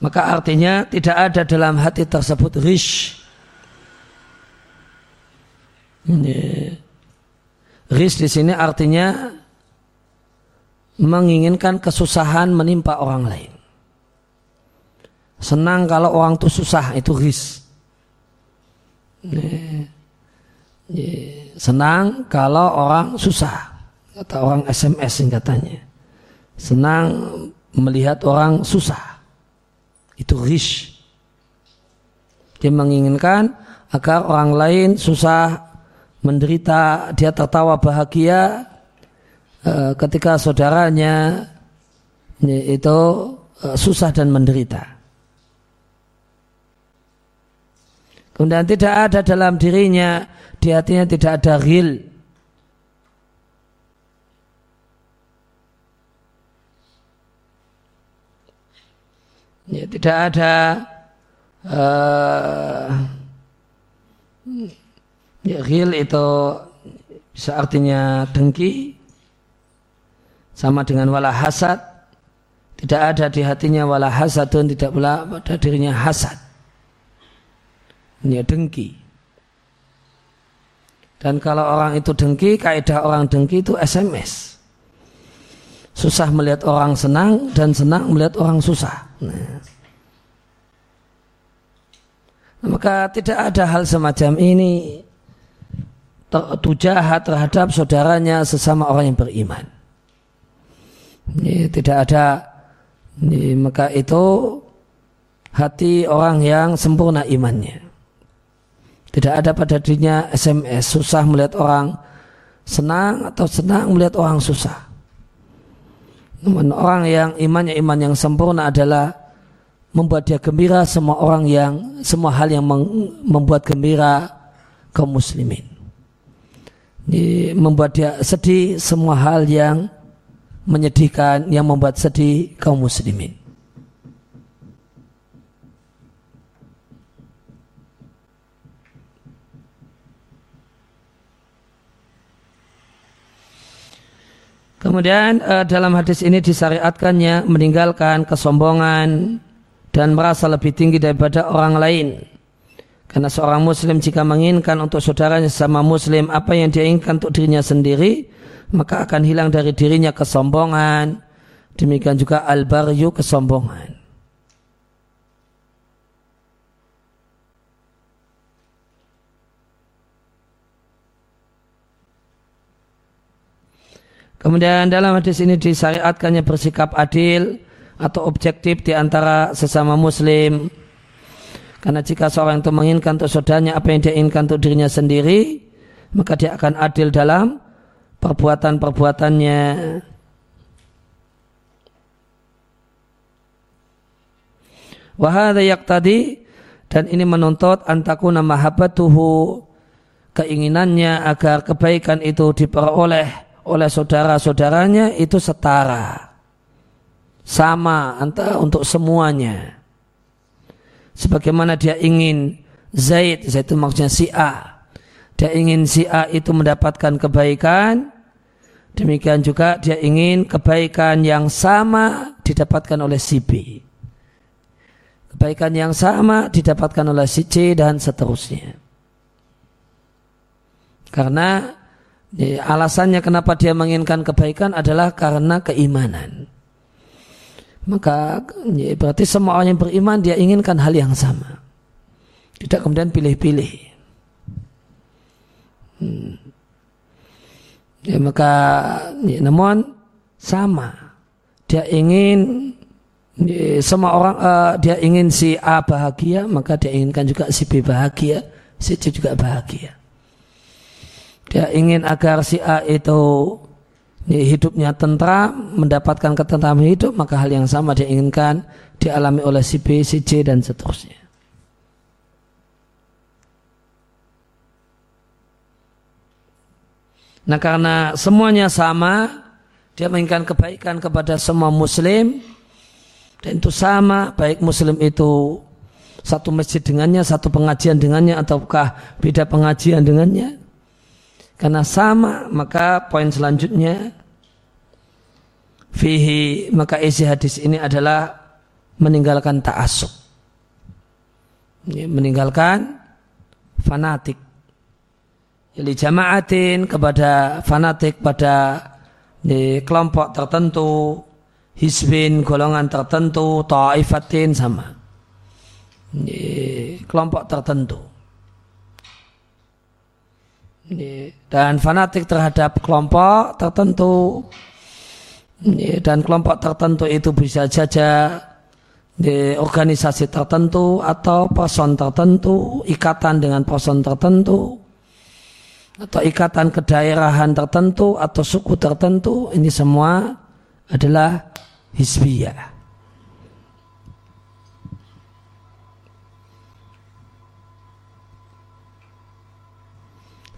maka artinya tidak ada dalam hati tersebut rish. Rish di sini artinya menginginkan kesusahan menimpa orang lain. Senang kalau orang itu susah, itu ris. Senang kalau orang susah, kata orang SMS singkatannya. Senang melihat orang susah, itu ris. Dia menginginkan agar orang lain susah, menderita, dia tertawa bahagia, Eh, ketika saudaranya itu eh, susah dan menderita. Kemudian tidak ada dalam dirinya, di hatinya tidak ada ril. Ya, tidak ada uh, ya, ril itu bisa artinya dengki, sama dengan wala hasad. Tidak ada di hatinya wala hasadun tidak pula pada dirinya hasad. Ini dengki. Dan kalau orang itu dengki kaidah orang dengki itu SMS susah melihat orang senang dan senang melihat orang susah. Nah. maka tidak ada hal semacam ini. Tujahat terhadap saudaranya sesama orang yang beriman ini tidak ada ini, maka itu hati orang yang sempurna imannya. Tidak ada pada dirinya SMS susah melihat orang senang atau senang melihat orang susah. Namun orang yang imannya iman yang sempurna adalah membuat dia gembira semua orang yang semua hal yang membuat gembira kaum muslimin. Membuat dia sedih semua hal yang menyedihkan yang membuat sedih kaum muslimin. Kemudian uh, dalam hadis ini disyariatkannya meninggalkan kesombongan dan merasa lebih tinggi daripada orang lain. Karena seorang muslim jika menginginkan untuk saudaranya sama muslim apa yang dia inginkan untuk dirinya sendiri, maka akan hilang dari dirinya kesombongan. Demikian juga al-baryu kesombongan. Kemudian dalam hadis ini disyariatkannya bersikap adil atau objektif di antara sesama muslim. Karena jika seorang itu menginginkan untuk saudaranya apa yang dia inginkan untuk dirinya sendiri, maka dia akan adil dalam perbuatan-perbuatannya. Wahada tadi dan ini menuntut antakuna mahabbatuhu keinginannya agar kebaikan itu diperoleh oleh saudara-saudaranya itu setara sama antara untuk semuanya sebagaimana dia ingin Zaid, Zaid itu maksudnya si A. Dia ingin si A itu mendapatkan kebaikan, demikian juga dia ingin kebaikan yang sama didapatkan oleh si B. Kebaikan yang sama didapatkan oleh si C dan seterusnya. Karena ya, alasannya kenapa dia menginginkan kebaikan adalah karena keimanan. Maka ya, berarti semua orang yang beriman dia inginkan hal yang sama. Tidak kemudian pilih-pilih. Hmm. Ya, maka ya, namun sama. Dia ingin semua orang uh, dia ingin si A bahagia maka dia inginkan juga si B bahagia si C juga bahagia dia ingin agar si A itu hidupnya tentram mendapatkan ketentraman hidup maka hal yang sama dia inginkan dialami oleh si B si C dan seterusnya nah karena semuanya sama dia menginginkan kebaikan kepada semua muslim dan itu sama baik muslim itu satu masjid dengannya, satu pengajian dengannya, ataukah beda pengajian dengannya. Karena sama, maka poin selanjutnya fihi maka isi hadis ini adalah meninggalkan ta'asub. meninggalkan fanatik. Jadi jamaatin kepada fanatik pada di kelompok tertentu hisbin golongan tertentu, ta'ifatin sama. Ini, kelompok tertentu. Dan fanatik terhadap kelompok tertentu dan kelompok tertentu itu bisa saja di organisasi tertentu atau person tertentu, ikatan dengan person tertentu, atau ikatan kedaerahan tertentu atau suku tertentu, ini semua adalah hizbiyah.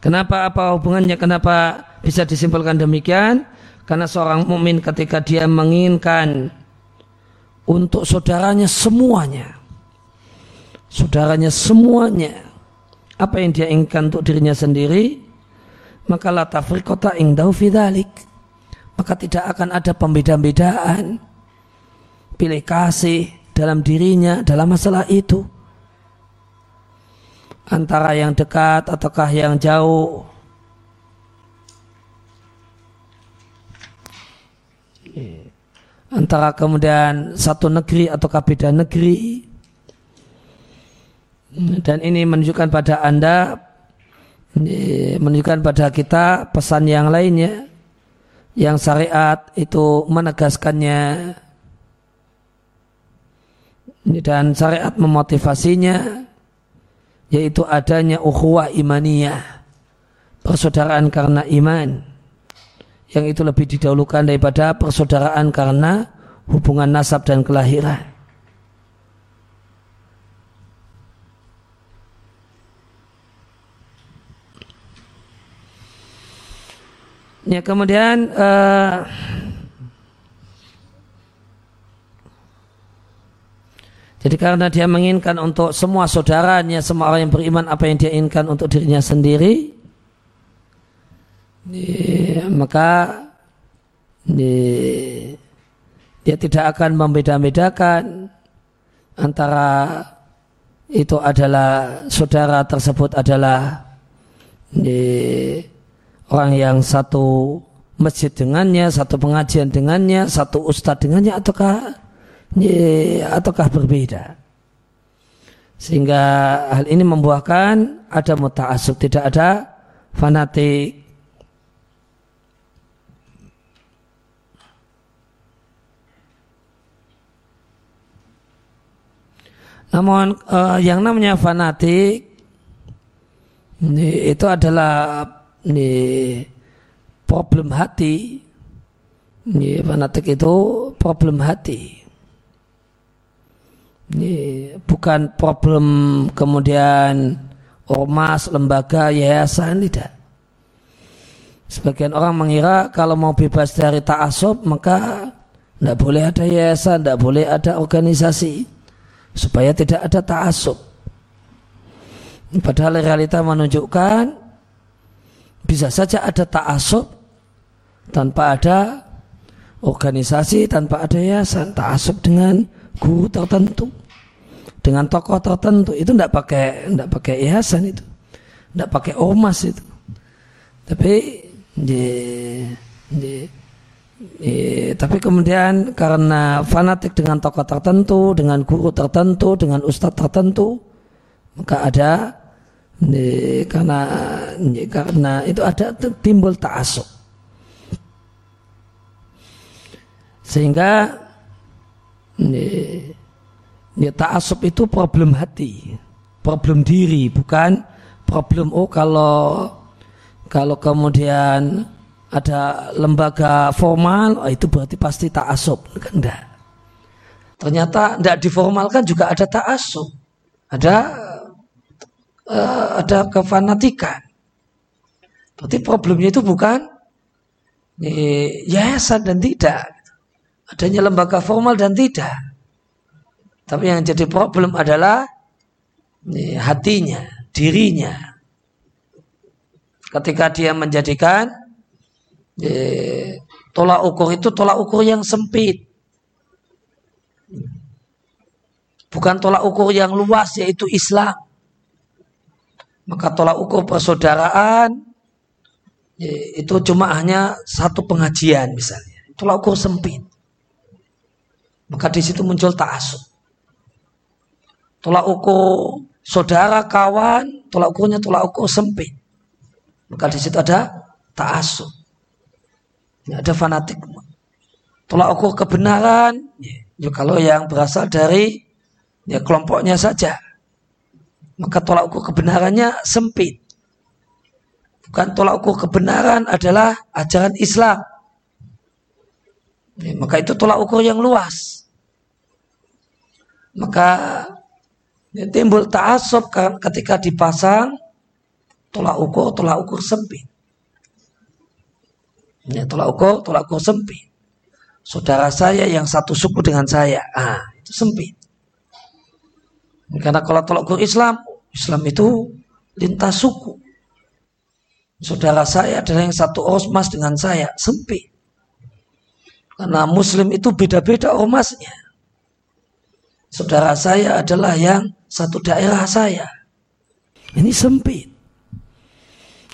Kenapa apa hubungannya? Kenapa bisa disimpulkan demikian? Karena seorang mukmin ketika dia menginginkan untuk saudaranya semuanya, saudaranya semuanya, apa yang dia inginkan untuk dirinya sendiri, maka la tafriqata ingdahu fidalik maka tidak akan ada pembedaan-bedaan pilih kasih dalam dirinya dalam masalah itu. Antara yang dekat ataukah yang jauh. Antara kemudian satu negeri ataukah beda negeri. Dan ini menunjukkan pada anda menunjukkan pada kita pesan yang lainnya yang syariat itu menegaskannya. Dan syariat memotivasinya yaitu adanya ukhuwah imaniyah persaudaraan karena iman yang itu lebih didahulukan daripada persaudaraan karena hubungan nasab dan kelahiran Ya kemudian uh, jadi karena dia menginginkan untuk semua saudaranya, semua orang yang beriman apa yang dia inginkan untuk dirinya sendiri, maka dia tidak akan membeda-bedakan antara itu adalah saudara tersebut adalah orang yang satu masjid dengannya, satu pengajian dengannya, satu ustadz dengannya, ataukah ataukah berbeda. Sehingga hal ini membuahkan ada muta'asub, tidak ada fanatik. Namun uh, yang namanya fanatik itu adalah ini problem hati ini fanatik itu problem hati ini bukan problem kemudian ormas, lembaga, yayasan tidak. Sebagian orang mengira kalau mau bebas dari ta'asub maka tidak boleh ada yayasan, tidak boleh ada organisasi supaya tidak ada ta'asub. Padahal realita menunjukkan bisa saja ada ta'asub tanpa ada organisasi, tanpa ada yayasan, ta'asub dengan guru tertentu, dengan tokoh tertentu. Itu tidak pakai tidak pakai yayasan itu, tidak pakai ormas itu. Tapi di, di, di, tapi kemudian karena fanatik dengan tokoh tertentu, dengan guru tertentu, dengan ustadz tertentu, maka ada karena karena itu ada timbul ta'asub. Sehingga ya, ta'asub itu problem hati problem diri bukan problem oh kalau kalau kemudian ada lembaga formal oh, itu berarti pasti ta'asub. Kan ternyata enggak diformalkan juga ada ta'asub. Ada uh, ada kefanatikan. Berarti problemnya itu bukan yayasan dan tidak. Adanya lembaga formal dan tidak. Tapi yang jadi problem adalah hatinya, dirinya. Ketika dia menjadikan tolak ukur itu tolak ukur yang sempit. Bukan tolak ukur yang luas yaitu Islam. Maka tolak ukur persaudaraan ya, itu cuma hanya satu pengajian misalnya. Tolak ukur sempit. Maka di situ muncul ta'asub. Tolak ukur saudara, kawan, tolak ukurnya tolak ukur sempit. Maka di situ ada ta'asub. Ini ada fanatik. Tolak ukur kebenaran, ya, kalau yang berasal dari ya kelompoknya saja maka tolak ukur kebenarannya sempit. Bukan tolak ukur kebenaran adalah ajaran Islam. Ya, maka itu tolak ukur yang luas. Maka ya, timbul ta'asub ketika dipasang tolak ukur, tolak ukur sempit. Ya, tolak ukur, tolak ukur sempit. Saudara saya yang satu suku dengan saya, ah itu sempit. Karena kalau tolak ukur Islam, Islam itu lintas suku. Saudara saya adalah yang satu ormas dengan saya, sempit. Karena Muslim itu beda-beda ormasnya. Saudara saya adalah yang satu daerah saya. Ini sempit.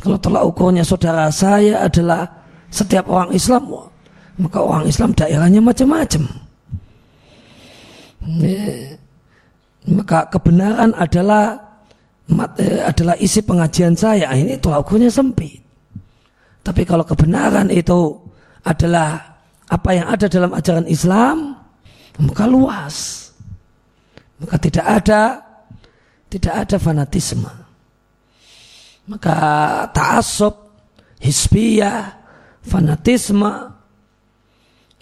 Kalau tolak ukurnya saudara saya adalah setiap orang Islam, maka orang Islam daerahnya macam-macam. Maka kebenaran adalah eh, adalah isi pengajian saya. Ah, ini tolak ukurnya sempit. Tapi kalau kebenaran itu adalah apa yang ada dalam ajaran Islam, maka luas. Maka tidak ada tidak ada fanatisme. Maka ta'asub, hisbiyah, fanatisme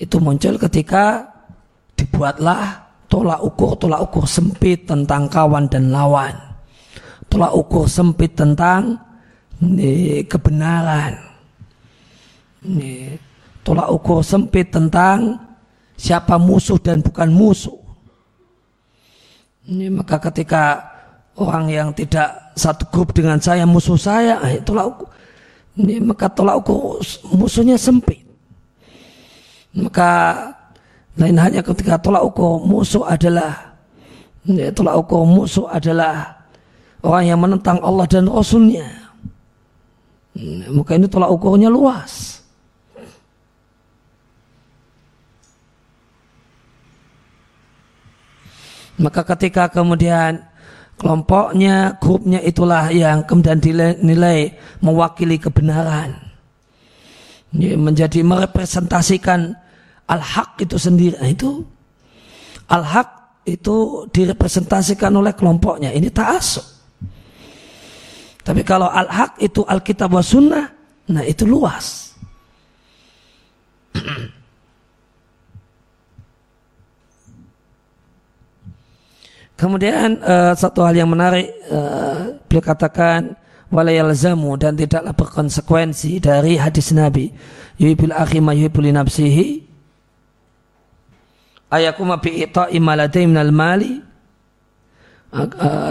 itu muncul ketika dibuatlah tolak ukur tolak ukur sempit tentang kawan dan lawan. Tolak ukur sempit tentang ini, kebenaran. Ini, tolak ukur sempit tentang siapa musuh dan bukan musuh. Ini maka ketika orang yang tidak satu grup dengan saya musuh saya eh, tolak ukur. Ini maka tolak ukur musuhnya sempit. Maka lain hanya ketika tolak ukur musuh adalah ya, tolak ukur musuh adalah orang yang menentang Allah dan Rasulnya. Ya, maka ini tolak ukurnya luas. Maka ketika kemudian kelompoknya, grupnya itulah yang kemudian dinilai mewakili kebenaran. Ya, menjadi merepresentasikan al-haq itu sendiri. Nah, itu al-haq itu direpresentasikan oleh kelompoknya. Ini ta'asub. Tapi kalau al-haq itu alkitab wa sunnah nah itu luas. *clears throat* Kemudian uh, satu hal yang menarik uh, beliau katakan walayalzamu dan tidaklah berkonsekuensi dari hadis Nabi. Yuhibil akhi ma yuhibbu nafsihi ayakuma bi ita'i maladai minal mali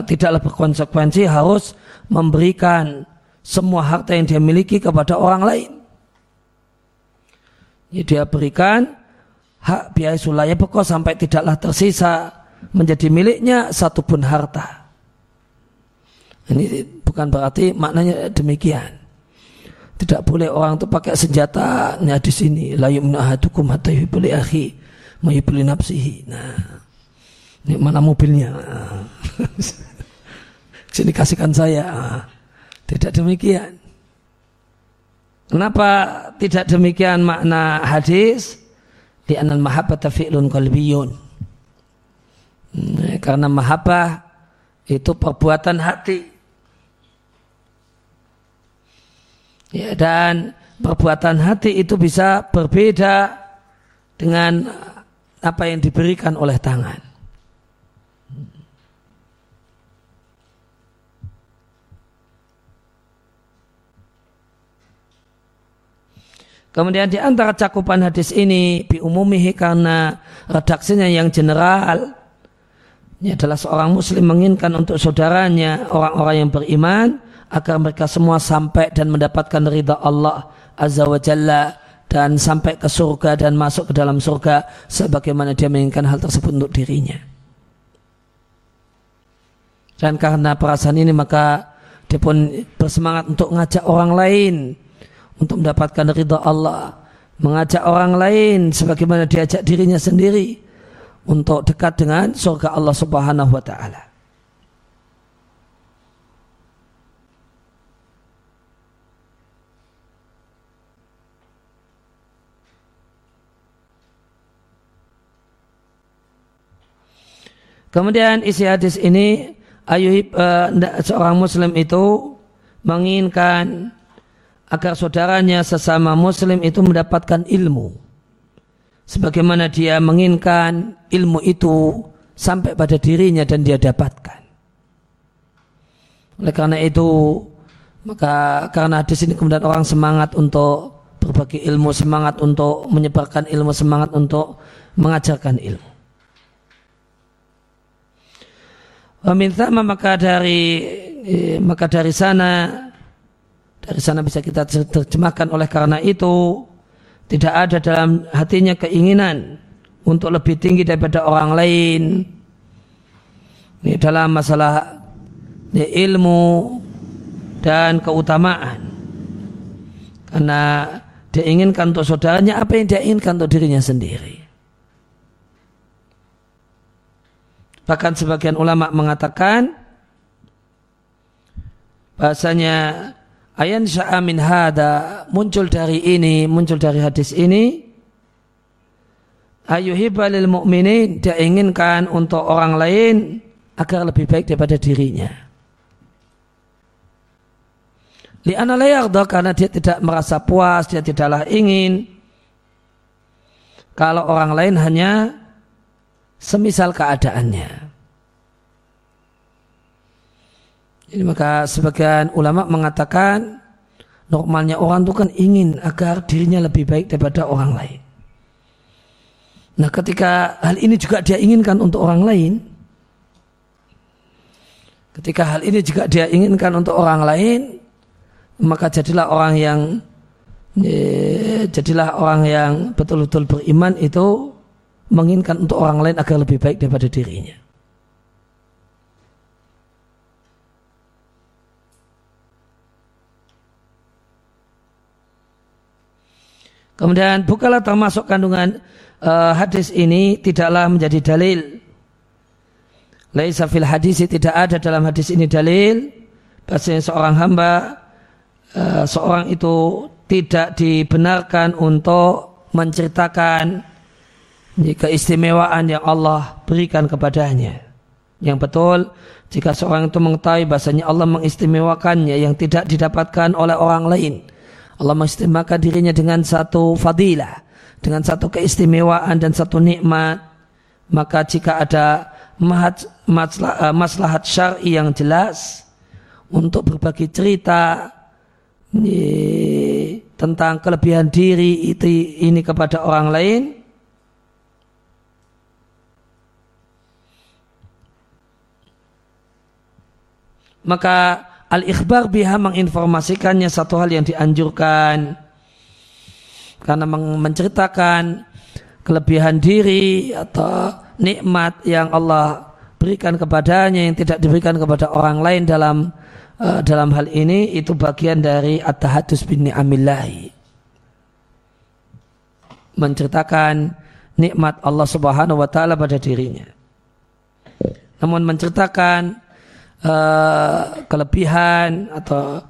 tidaklah berkonsekuensi harus memberikan semua harta yang dia miliki kepada orang lain. Ya, dia berikan hak biaya sulaya pokok sampai tidaklah tersisa menjadi miliknya satu pun harta. Ini bukan berarti maknanya demikian. Tidak boleh orang itu pakai senjata nah di sini la yu'minu hatta yuhibbu akhi ma nafsihi. Nah, ini mana mobilnya? *laughs* Sini kasihkan saya. Tidak demikian. Kenapa tidak demikian makna hadis? Di anal mahabbata fi'lun qalbiyun. Hmm, karena mahabbah itu perbuatan hati. Ya, dan perbuatan hati itu bisa berbeda dengan apa yang diberikan oleh tangan. Kemudian di antara cakupan hadis ini biumumihi karena redaksinya yang general ini adalah seorang muslim menginginkan untuk saudaranya orang-orang yang beriman agar mereka semua sampai dan mendapatkan ridha Allah Azza wa Jalla dan sampai ke surga dan masuk ke dalam surga sebagaimana dia menginginkan hal tersebut untuk dirinya. Dan karena perasaan ini maka dia pun bersemangat untuk ngajak orang lain untuk mendapatkan ridha Allah, mengajak orang lain sebagaimana diajak dirinya sendiri untuk dekat dengan surga Allah Subhanahu wa taala. Kemudian isi hadis ini ayu uh, seorang muslim itu menginginkan agar saudaranya sesama muslim itu mendapatkan ilmu. Sebagaimana dia menginginkan ilmu itu sampai pada dirinya dan dia dapatkan. Oleh karena itu, maka karena di sini kemudian orang semangat untuk berbagi ilmu, semangat untuk menyebarkan ilmu, semangat untuk mengajarkan ilmu. Meminta maka dari eh, maka dari sana dari sana bisa kita terjemahkan oleh karena itu tidak ada dalam hatinya keinginan untuk lebih tinggi daripada orang lain. Ini dalam masalah ini ilmu dan keutamaan. Karena dia inginkan untuk saudaranya apa yang dia inginkan untuk dirinya sendiri. Bahkan sebagian ulama mengatakan bahasanya Ayan sya'amin hada muncul dari ini, muncul dari hadis ini. Ayuhibba lil mu'minin dia inginkan untuk orang lain agar lebih baik daripada dirinya. Li'ana la karena dia tidak merasa puas, dia tidaklah ingin kalau orang lain hanya semisal keadaannya. Jadi maka sebagian ulama mengatakan normalnya orang itu kan ingin agar dirinya lebih baik daripada orang lain. Nah ketika hal ini juga dia inginkan untuk orang lain, ketika hal ini juga dia inginkan untuk orang lain, maka jadilah orang yang ya, jadilah orang yang betul-betul beriman itu menginginkan untuk orang lain agar lebih baik daripada dirinya. Kemudian bukalah termasuk kandungan uh, hadis ini tidaklah menjadi dalil. Laisa fil hadis tidak ada dalam hadis ini dalil bahasanya seorang hamba uh, seorang itu tidak dibenarkan untuk menceritakan keistimewaan yang Allah berikan kepadanya. Yang betul jika seorang itu mengetahui bahasanya Allah mengistimewakannya yang tidak didapatkan oleh orang lain Allah mengistimewakan dirinya dengan satu fadilah, dengan satu keistimewaan dan satu nikmat. Maka jika ada eh, maslahat syar'i yang jelas untuk berbagi cerita tentang kelebihan diri itu ini kepada orang lain, maka al-ikhbar biha menginformasikannya satu hal yang dianjurkan. Karena menceritakan kelebihan diri atau nikmat yang Allah berikan kepadanya yang tidak diberikan kepada orang lain dalam uh, dalam hal ini itu bagian dari at-tahadus bin ni'amillahi. Menceritakan nikmat Allah Subhanahu wa taala pada dirinya. Namun menceritakan uh, kelebihan atau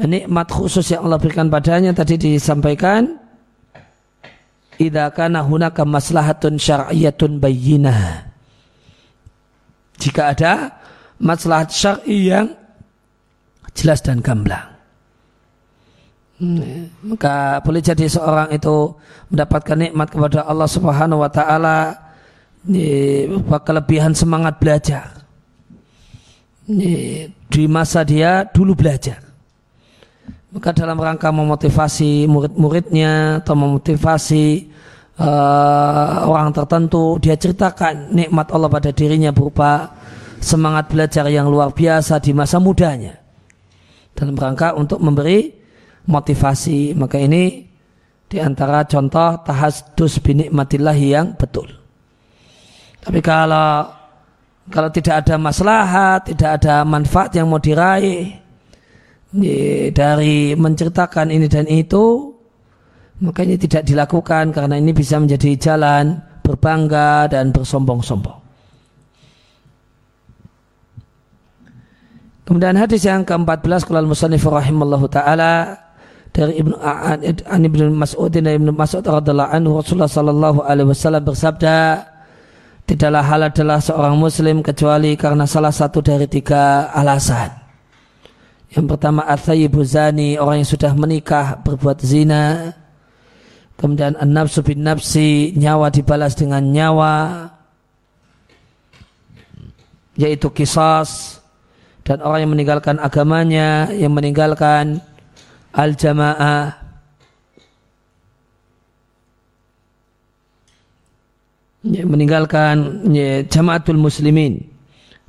nikmat khusus yang Allah berikan padanya tadi disampaikan idza kana hunaka maslahatun syar'iyyatun jika ada maslahat syar'i yang jelas dan gamblang. Maka boleh jadi seorang itu mendapatkan nikmat kepada Allah Subhanahu wa taala kelebihan semangat belajar di masa dia dulu belajar. Maka dalam rangka memotivasi murid-muridnya atau memotivasi uh, orang tertentu, dia ceritakan nikmat Allah pada dirinya berupa semangat belajar yang luar biasa di masa mudanya. Dalam rangka untuk memberi motivasi. Maka ini di antara contoh tahasdus binikmatillahi yang betul. Tapi kalau kalau tidak ada maslahat, tidak ada manfaat yang mau diraih dari menceritakan ini dan itu, maka ini tidak dilakukan karena ini bisa menjadi jalan berbangga dan bersombong-sombong. Kemudian hadis yang ke-14 kalau musannif rahimallahu taala dari Ibnu An Mas'ud dan Ibnu Mas'ud radhiyallahu anhu Rasulullah sallallahu alaihi wasallam bersabda tidaklah hal adalah seorang muslim kecuali karena salah satu dari tiga alasan. Yang pertama athayibu zani, orang yang sudah menikah berbuat zina. Kemudian an-nafsu bin nafsi, nyawa dibalas dengan nyawa. Yaitu kisas. Dan orang yang meninggalkan agamanya, yang meninggalkan al-jamaah, ya, meninggalkan ya, jamaatul muslimin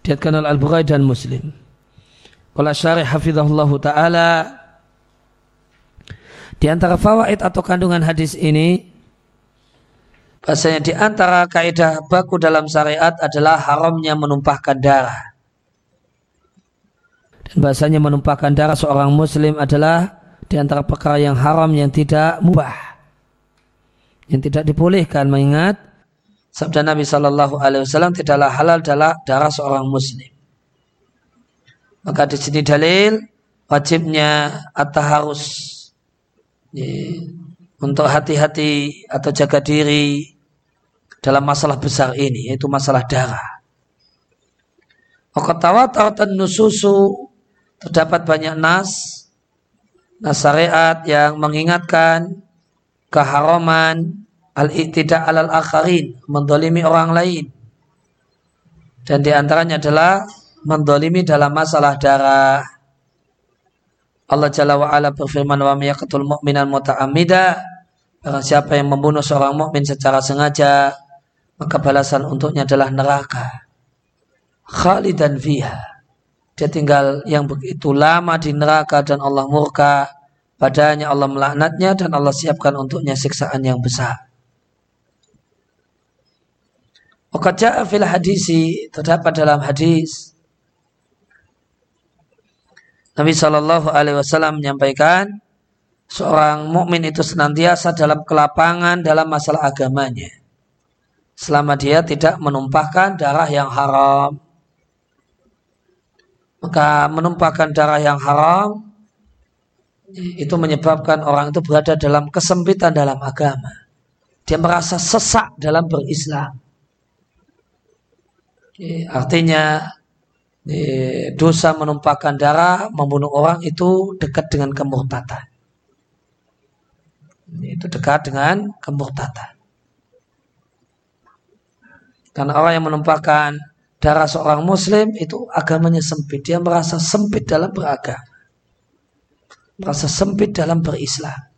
diatkan oleh Al-Bukhari dan Muslim. Kalau syarih hafizahullah ta'ala di antara fawaid atau kandungan hadis ini bahasanya di antara kaidah baku dalam syariat adalah haramnya menumpahkan darah. Dan bahasanya menumpahkan darah seorang muslim adalah di antara perkara yang haram yang tidak mubah. Yang tidak dibolehkan mengingat Sabda Nabi Shallallahu Alaihi Wasallam tidaklah halal adalah darah seorang muslim. Maka di sini dalil wajibnya atau harus ya, untuk hati-hati atau jaga diri dalam masalah besar ini yaitu masalah darah. Wakatawataratan nususu terdapat banyak nas nas syariat yang mengingatkan keharaman al-i'tida alal akharin, mendolimi orang lain. Dan di antaranya adalah mendolimi dalam masalah darah. Allah Jalla wa'ala berfirman wa miyakatul mu'minan muta'amida siapa yang membunuh seorang mukmin secara sengaja maka balasan untuknya adalah neraka. Khalidan fiha. Dia tinggal yang begitu lama di neraka dan Allah murka padanya Allah melaknatnya dan Allah siapkan untuknya siksaan yang besar. Waqad fil hadisi terdapat dalam hadis. Nabi Shallallahu Alaihi Wasallam menyampaikan seorang mukmin itu senantiasa dalam kelapangan dalam masalah agamanya. Selama dia tidak menumpahkan darah yang haram. Maka menumpahkan darah yang haram itu menyebabkan orang itu berada dalam kesempitan dalam agama. Dia merasa sesak dalam berislam artinya dosa menumpahkan darah, membunuh orang itu dekat dengan kemurtatan. Itu dekat dengan kemurtatan. Karena orang yang menumpahkan darah seorang muslim itu agamanya sempit. Dia merasa sempit dalam beragama. Merasa sempit dalam berislam.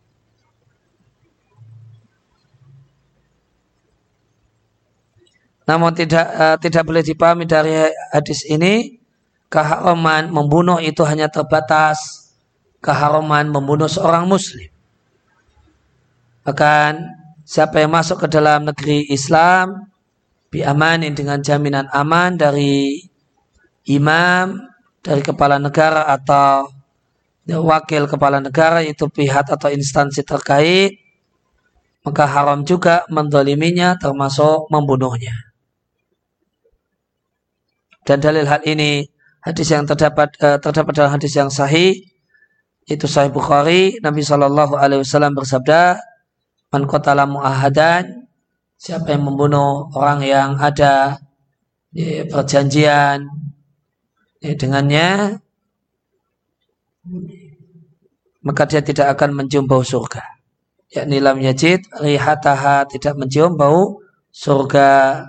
Namun tidak uh, tidak boleh dipahami dari hadis ini keharaman membunuh itu hanya terbatas keharaman membunuh seorang muslim. Bahkan siapa yang masuk ke dalam negeri Islam biamanin dengan jaminan aman dari imam, dari kepala negara atau wakil kepala negara itu pihak atau instansi terkait maka haram juga mendoliminya termasuk membunuhnya. Dan dalil hal ini hadis yang terdapat uh, terdapat dalam hadis yang sahih itu sahih Bukhari. Nabi Shallallahu Alaihi Wasallam bersabda man qatala muahadan siapa yang membunuh orang yang ada ya, perjanjian ya, dengannya maka dia tidak akan mencium bau surga. Yakni lam yajid rihataha tidak mencium bau surga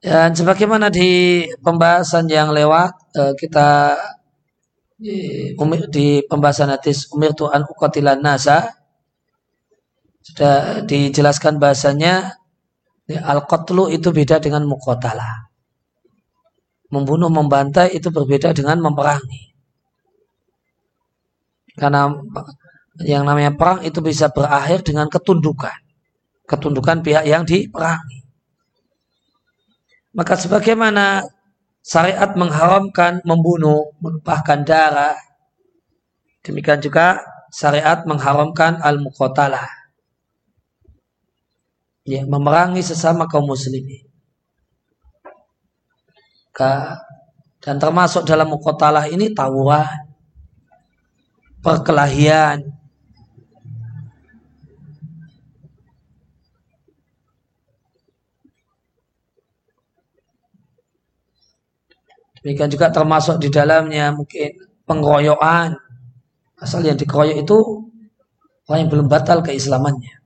Dan sebagaimana di pembahasan yang lewat eh, kita di, di pembahasan hadis umir tuan ukotilan nasa sudah dijelaskan bahasanya ya, al-qatlu itu beda dengan mukotalah. Membunuh, membantai itu berbeda dengan memerangi. Karena yang namanya perang itu bisa berakhir dengan ketundukan. Ketundukan pihak yang diperangi. Maka sebagaimana syariat mengharamkan membunuh, menumpahkan darah, demikian juga syariat mengharamkan al-muqatalah. Ya, memerangi sesama kaum muslimin. Dan termasuk dalam muqatalah ini tawuran, perkelahian, Demikian juga termasuk di dalamnya mungkin pengeroyokan. Asal yang dikeroyok itu orang yang belum batal keislamannya.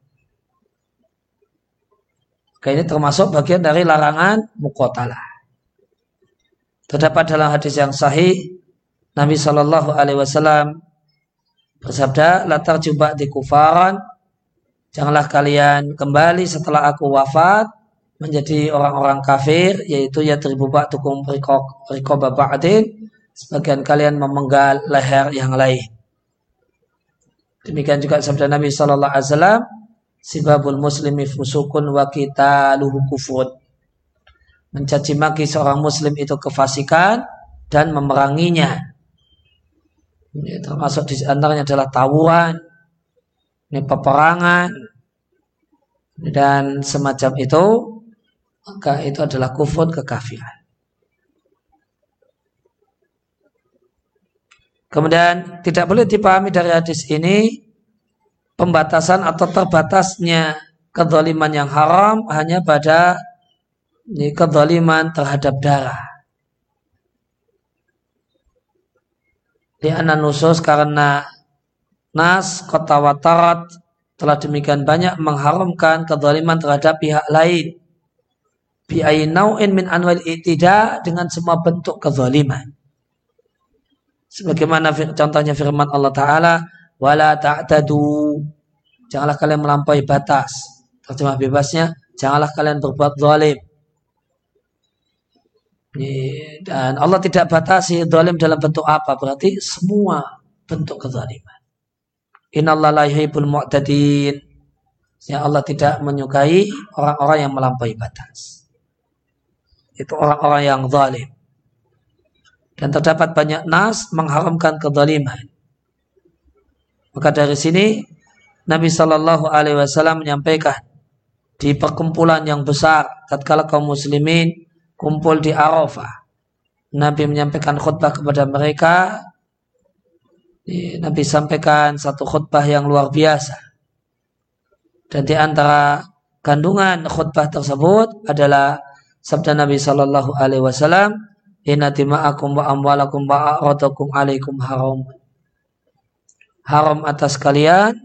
Maka ini termasuk bagian dari larangan mukotalah. Terdapat dalam hadis yang sahih Nabi Shallallahu Alaihi Wasallam bersabda, latar jubah di kufaran, janganlah kalian kembali setelah aku wafat menjadi orang-orang kafir yaitu ya teribu ba'dukum rikoba ba'din sebagian kalian memenggal leher yang lain. Demikian juga sabda Nabi sallallahu alaihi wasallam sibabul muslimi fusukun wa luhu kufur mencaci maki seorang muslim itu kefasikan dan memeranginya. Ini termasuk di antaranya adalah tawuran ini peperangan dan semacam itu maka itu adalah kufur kekafiran. Kemudian tidak boleh dipahami dari hadis ini pembatasan atau terbatasnya kedoliman yang haram hanya pada kedoliman terhadap darah. Di nusus karena nas kota watarat telah demikian banyak mengharamkan kedoliman terhadap pihak lain bi'ai nau'in min anwal itida dengan semua bentuk kezaliman. Sebagaimana contohnya firman Allah Ta'ala, wala ta'tadu, janganlah kalian melampaui batas. Terjemah bebasnya, janganlah kalian berbuat zalim. Dan Allah tidak batasi zalim dalam bentuk apa, berarti semua bentuk kezaliman. Inna la yuhibbul mu'tadin. Ya Allah tidak menyukai orang-orang yang melampaui batas itu orang-orang yang zalim. Dan terdapat banyak nas mengharamkan kezaliman. Maka dari sini Nabi Shallallahu Alaihi Wasallam menyampaikan di perkumpulan yang besar tatkala kaum muslimin kumpul di Arafah. Nabi menyampaikan khutbah kepada mereka. Nabi sampaikan satu khutbah yang luar biasa. Dan di antara kandungan khutbah tersebut adalah Sabda Nabi Shallallahu Alaihi Wasallam, Inna dima'akum wa amwalakum wa a'radakum alaikum haram. Haram atas kalian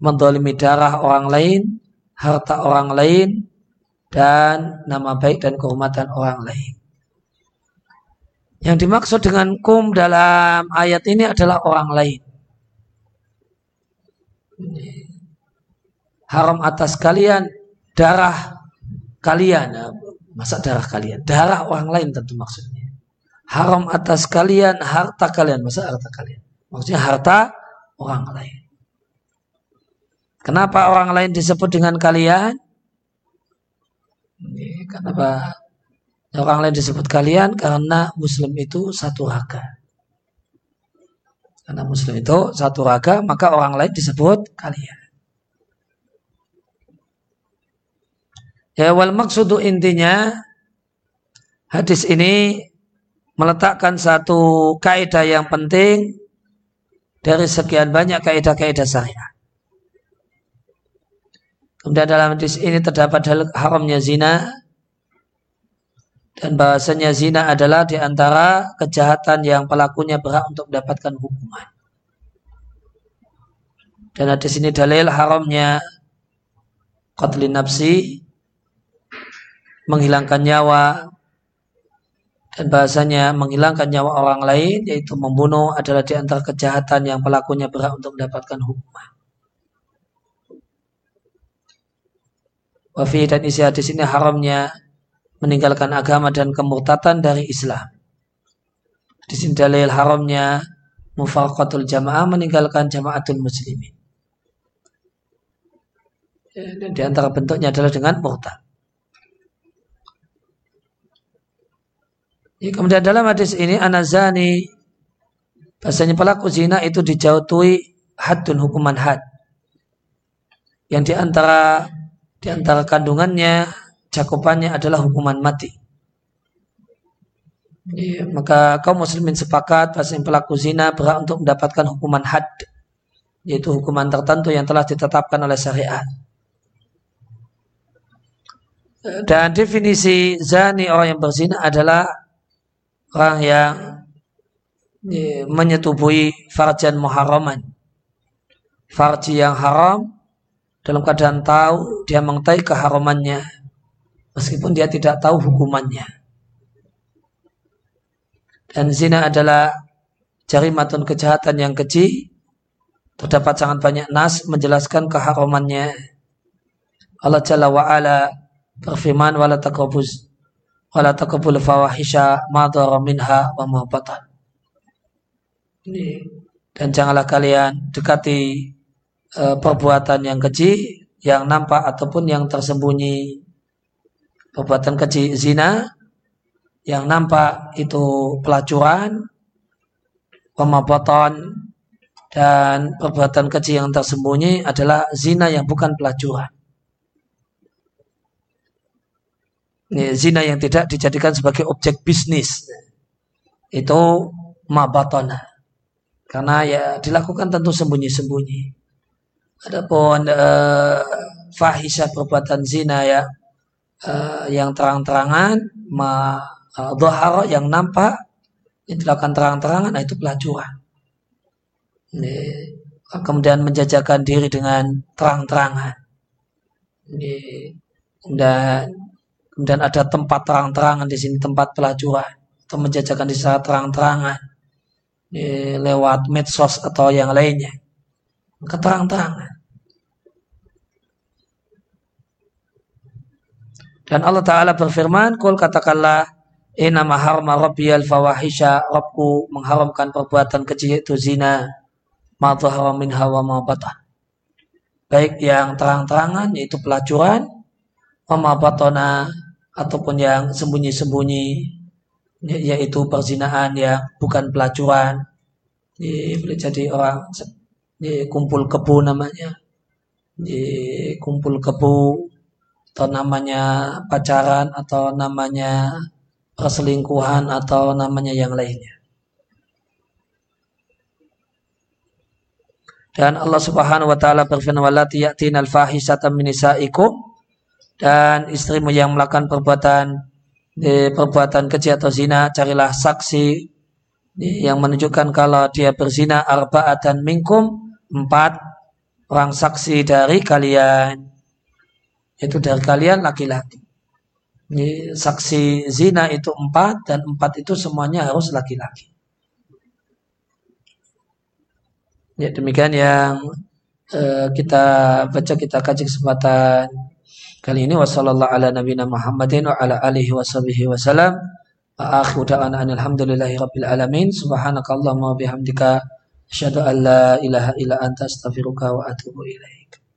mendolimi darah orang lain, harta orang lain, dan nama baik dan kehormatan orang lain. Yang dimaksud dengan kum dalam ayat ini adalah orang lain. Haram atas kalian darah kalian Masa darah kalian? Darah orang lain tentu maksudnya. Haram atas kalian, harta kalian. Masa harta kalian? Maksudnya harta orang lain. Kenapa orang lain disebut dengan kalian? Kenapa orang lain disebut kalian? Karena Muslim itu satu raga. Karena Muslim itu satu raga, maka orang lain disebut kalian. Ya wal maksudu intinya hadis ini meletakkan satu kaidah yang penting dari sekian banyak kaidah-kaidah syariah. Kemudian dalam hadis ini terdapat haramnya zina dan bahasanya zina adalah di antara kejahatan yang pelakunya berhak untuk mendapatkan hukuman. Dan hadis ini dalil haramnya qatlin nafsi menghilangkan nyawa dan bahasanya menghilangkan nyawa orang lain yaitu membunuh adalah di antara kejahatan yang pelakunya berhak untuk mendapatkan hukuman. Wafi dan isi hadis ini haramnya meninggalkan agama dan kemurtatan dari Islam. Di sini dalil haramnya mufaqatul jamaah meninggalkan jamaatul muslimin. Dan di antara bentuknya adalah dengan murtad. Ya, kemudian dalam hadis ini anazani bahasanya pelaku zina itu dijauhi hadun hukuman had. Yang di antara di antara kandungannya cakupannya adalah hukuman mati. Ya, maka kaum muslimin sepakat bahasanya pelaku zina berhak untuk mendapatkan hukuman had yaitu hukuman tertentu yang telah ditetapkan oleh syariat. Dan definisi zani orang yang berzina adalah orang yang menyetubuhi farjan muharaman. Farji yang haram dalam keadaan tahu dia mengetahui keharamannya meskipun dia tidak tahu hukumannya. Dan zina adalah jarimatun kejahatan yang keji. Terdapat sangat banyak nas menjelaskan keharamannya. Allah Jalla wa'ala berfirman wala taqrabuz wala taqbul fawahisha ma minha wa ma dan janganlah kalian dekati e, perbuatan yang keji yang nampak ataupun yang tersembunyi. Perbuatan keji zina yang nampak itu pelacuran, pemaboton, dan perbuatan keji yang tersembunyi adalah zina yang bukan pelacuran. Zina yang tidak dijadikan sebagai objek bisnis. Itu mabatona. Karena ya dilakukan tentu sembunyi-sembunyi. Adapun uh, fahisha perbuatan zina ya uh, yang terang-terangan ma uh, yang nampak yang dilakukan terang-terangan nah itu pelacuran. Ini, kemudian menjajakan diri dengan terang-terangan. Dan Kemudian ada tempat terang-terangan di sini tempat pelacuran atau menjajakan di sana terang-terangan lewat medsos atau yang lainnya. Keterang-terangan. Dan Allah Ta'ala berfirman, Kul katakanlah, Ina maharma rabbiyal fawahisha, Rabbku mengharamkan perbuatan kecil itu zina, ma min hawa ma Baik yang terang-terangan, yaitu pelacuran, ma batona, ataupun yang sembunyi-sembunyi ya, yaitu perzinahan yang bukan pelacuran. Ya, boleh jadi orang ya, kumpul kebu namanya. Ya, kumpul kebu atau namanya pacaran atau namanya perselingkuhan atau namanya yang lainnya. Dan Allah Subhanahu wa taala berfirman walati ya'tinal fahisata min nisaikum dan istrimu yang melakukan perbuatan perbuatan keji atau zina carilah saksi yang menunjukkan kalau dia berzina arba'atan minkum empat orang saksi dari kalian. Itu dari kalian laki-laki. Saksi zina itu empat dan empat itu semuanya harus laki-laki. Ya demikian yang uh, kita baca kita kaji kesempatan kali ini wasallallahu ala nabiyina Muhammadin wa ala alihi wa sahbihi wasallam wa akhiru da'wana alhamdulillahi rabbil alamin. Subhanakallahumma wa bihamdika asyhadu an la ilaha illa anta astaghfiruka wa atubu ilaik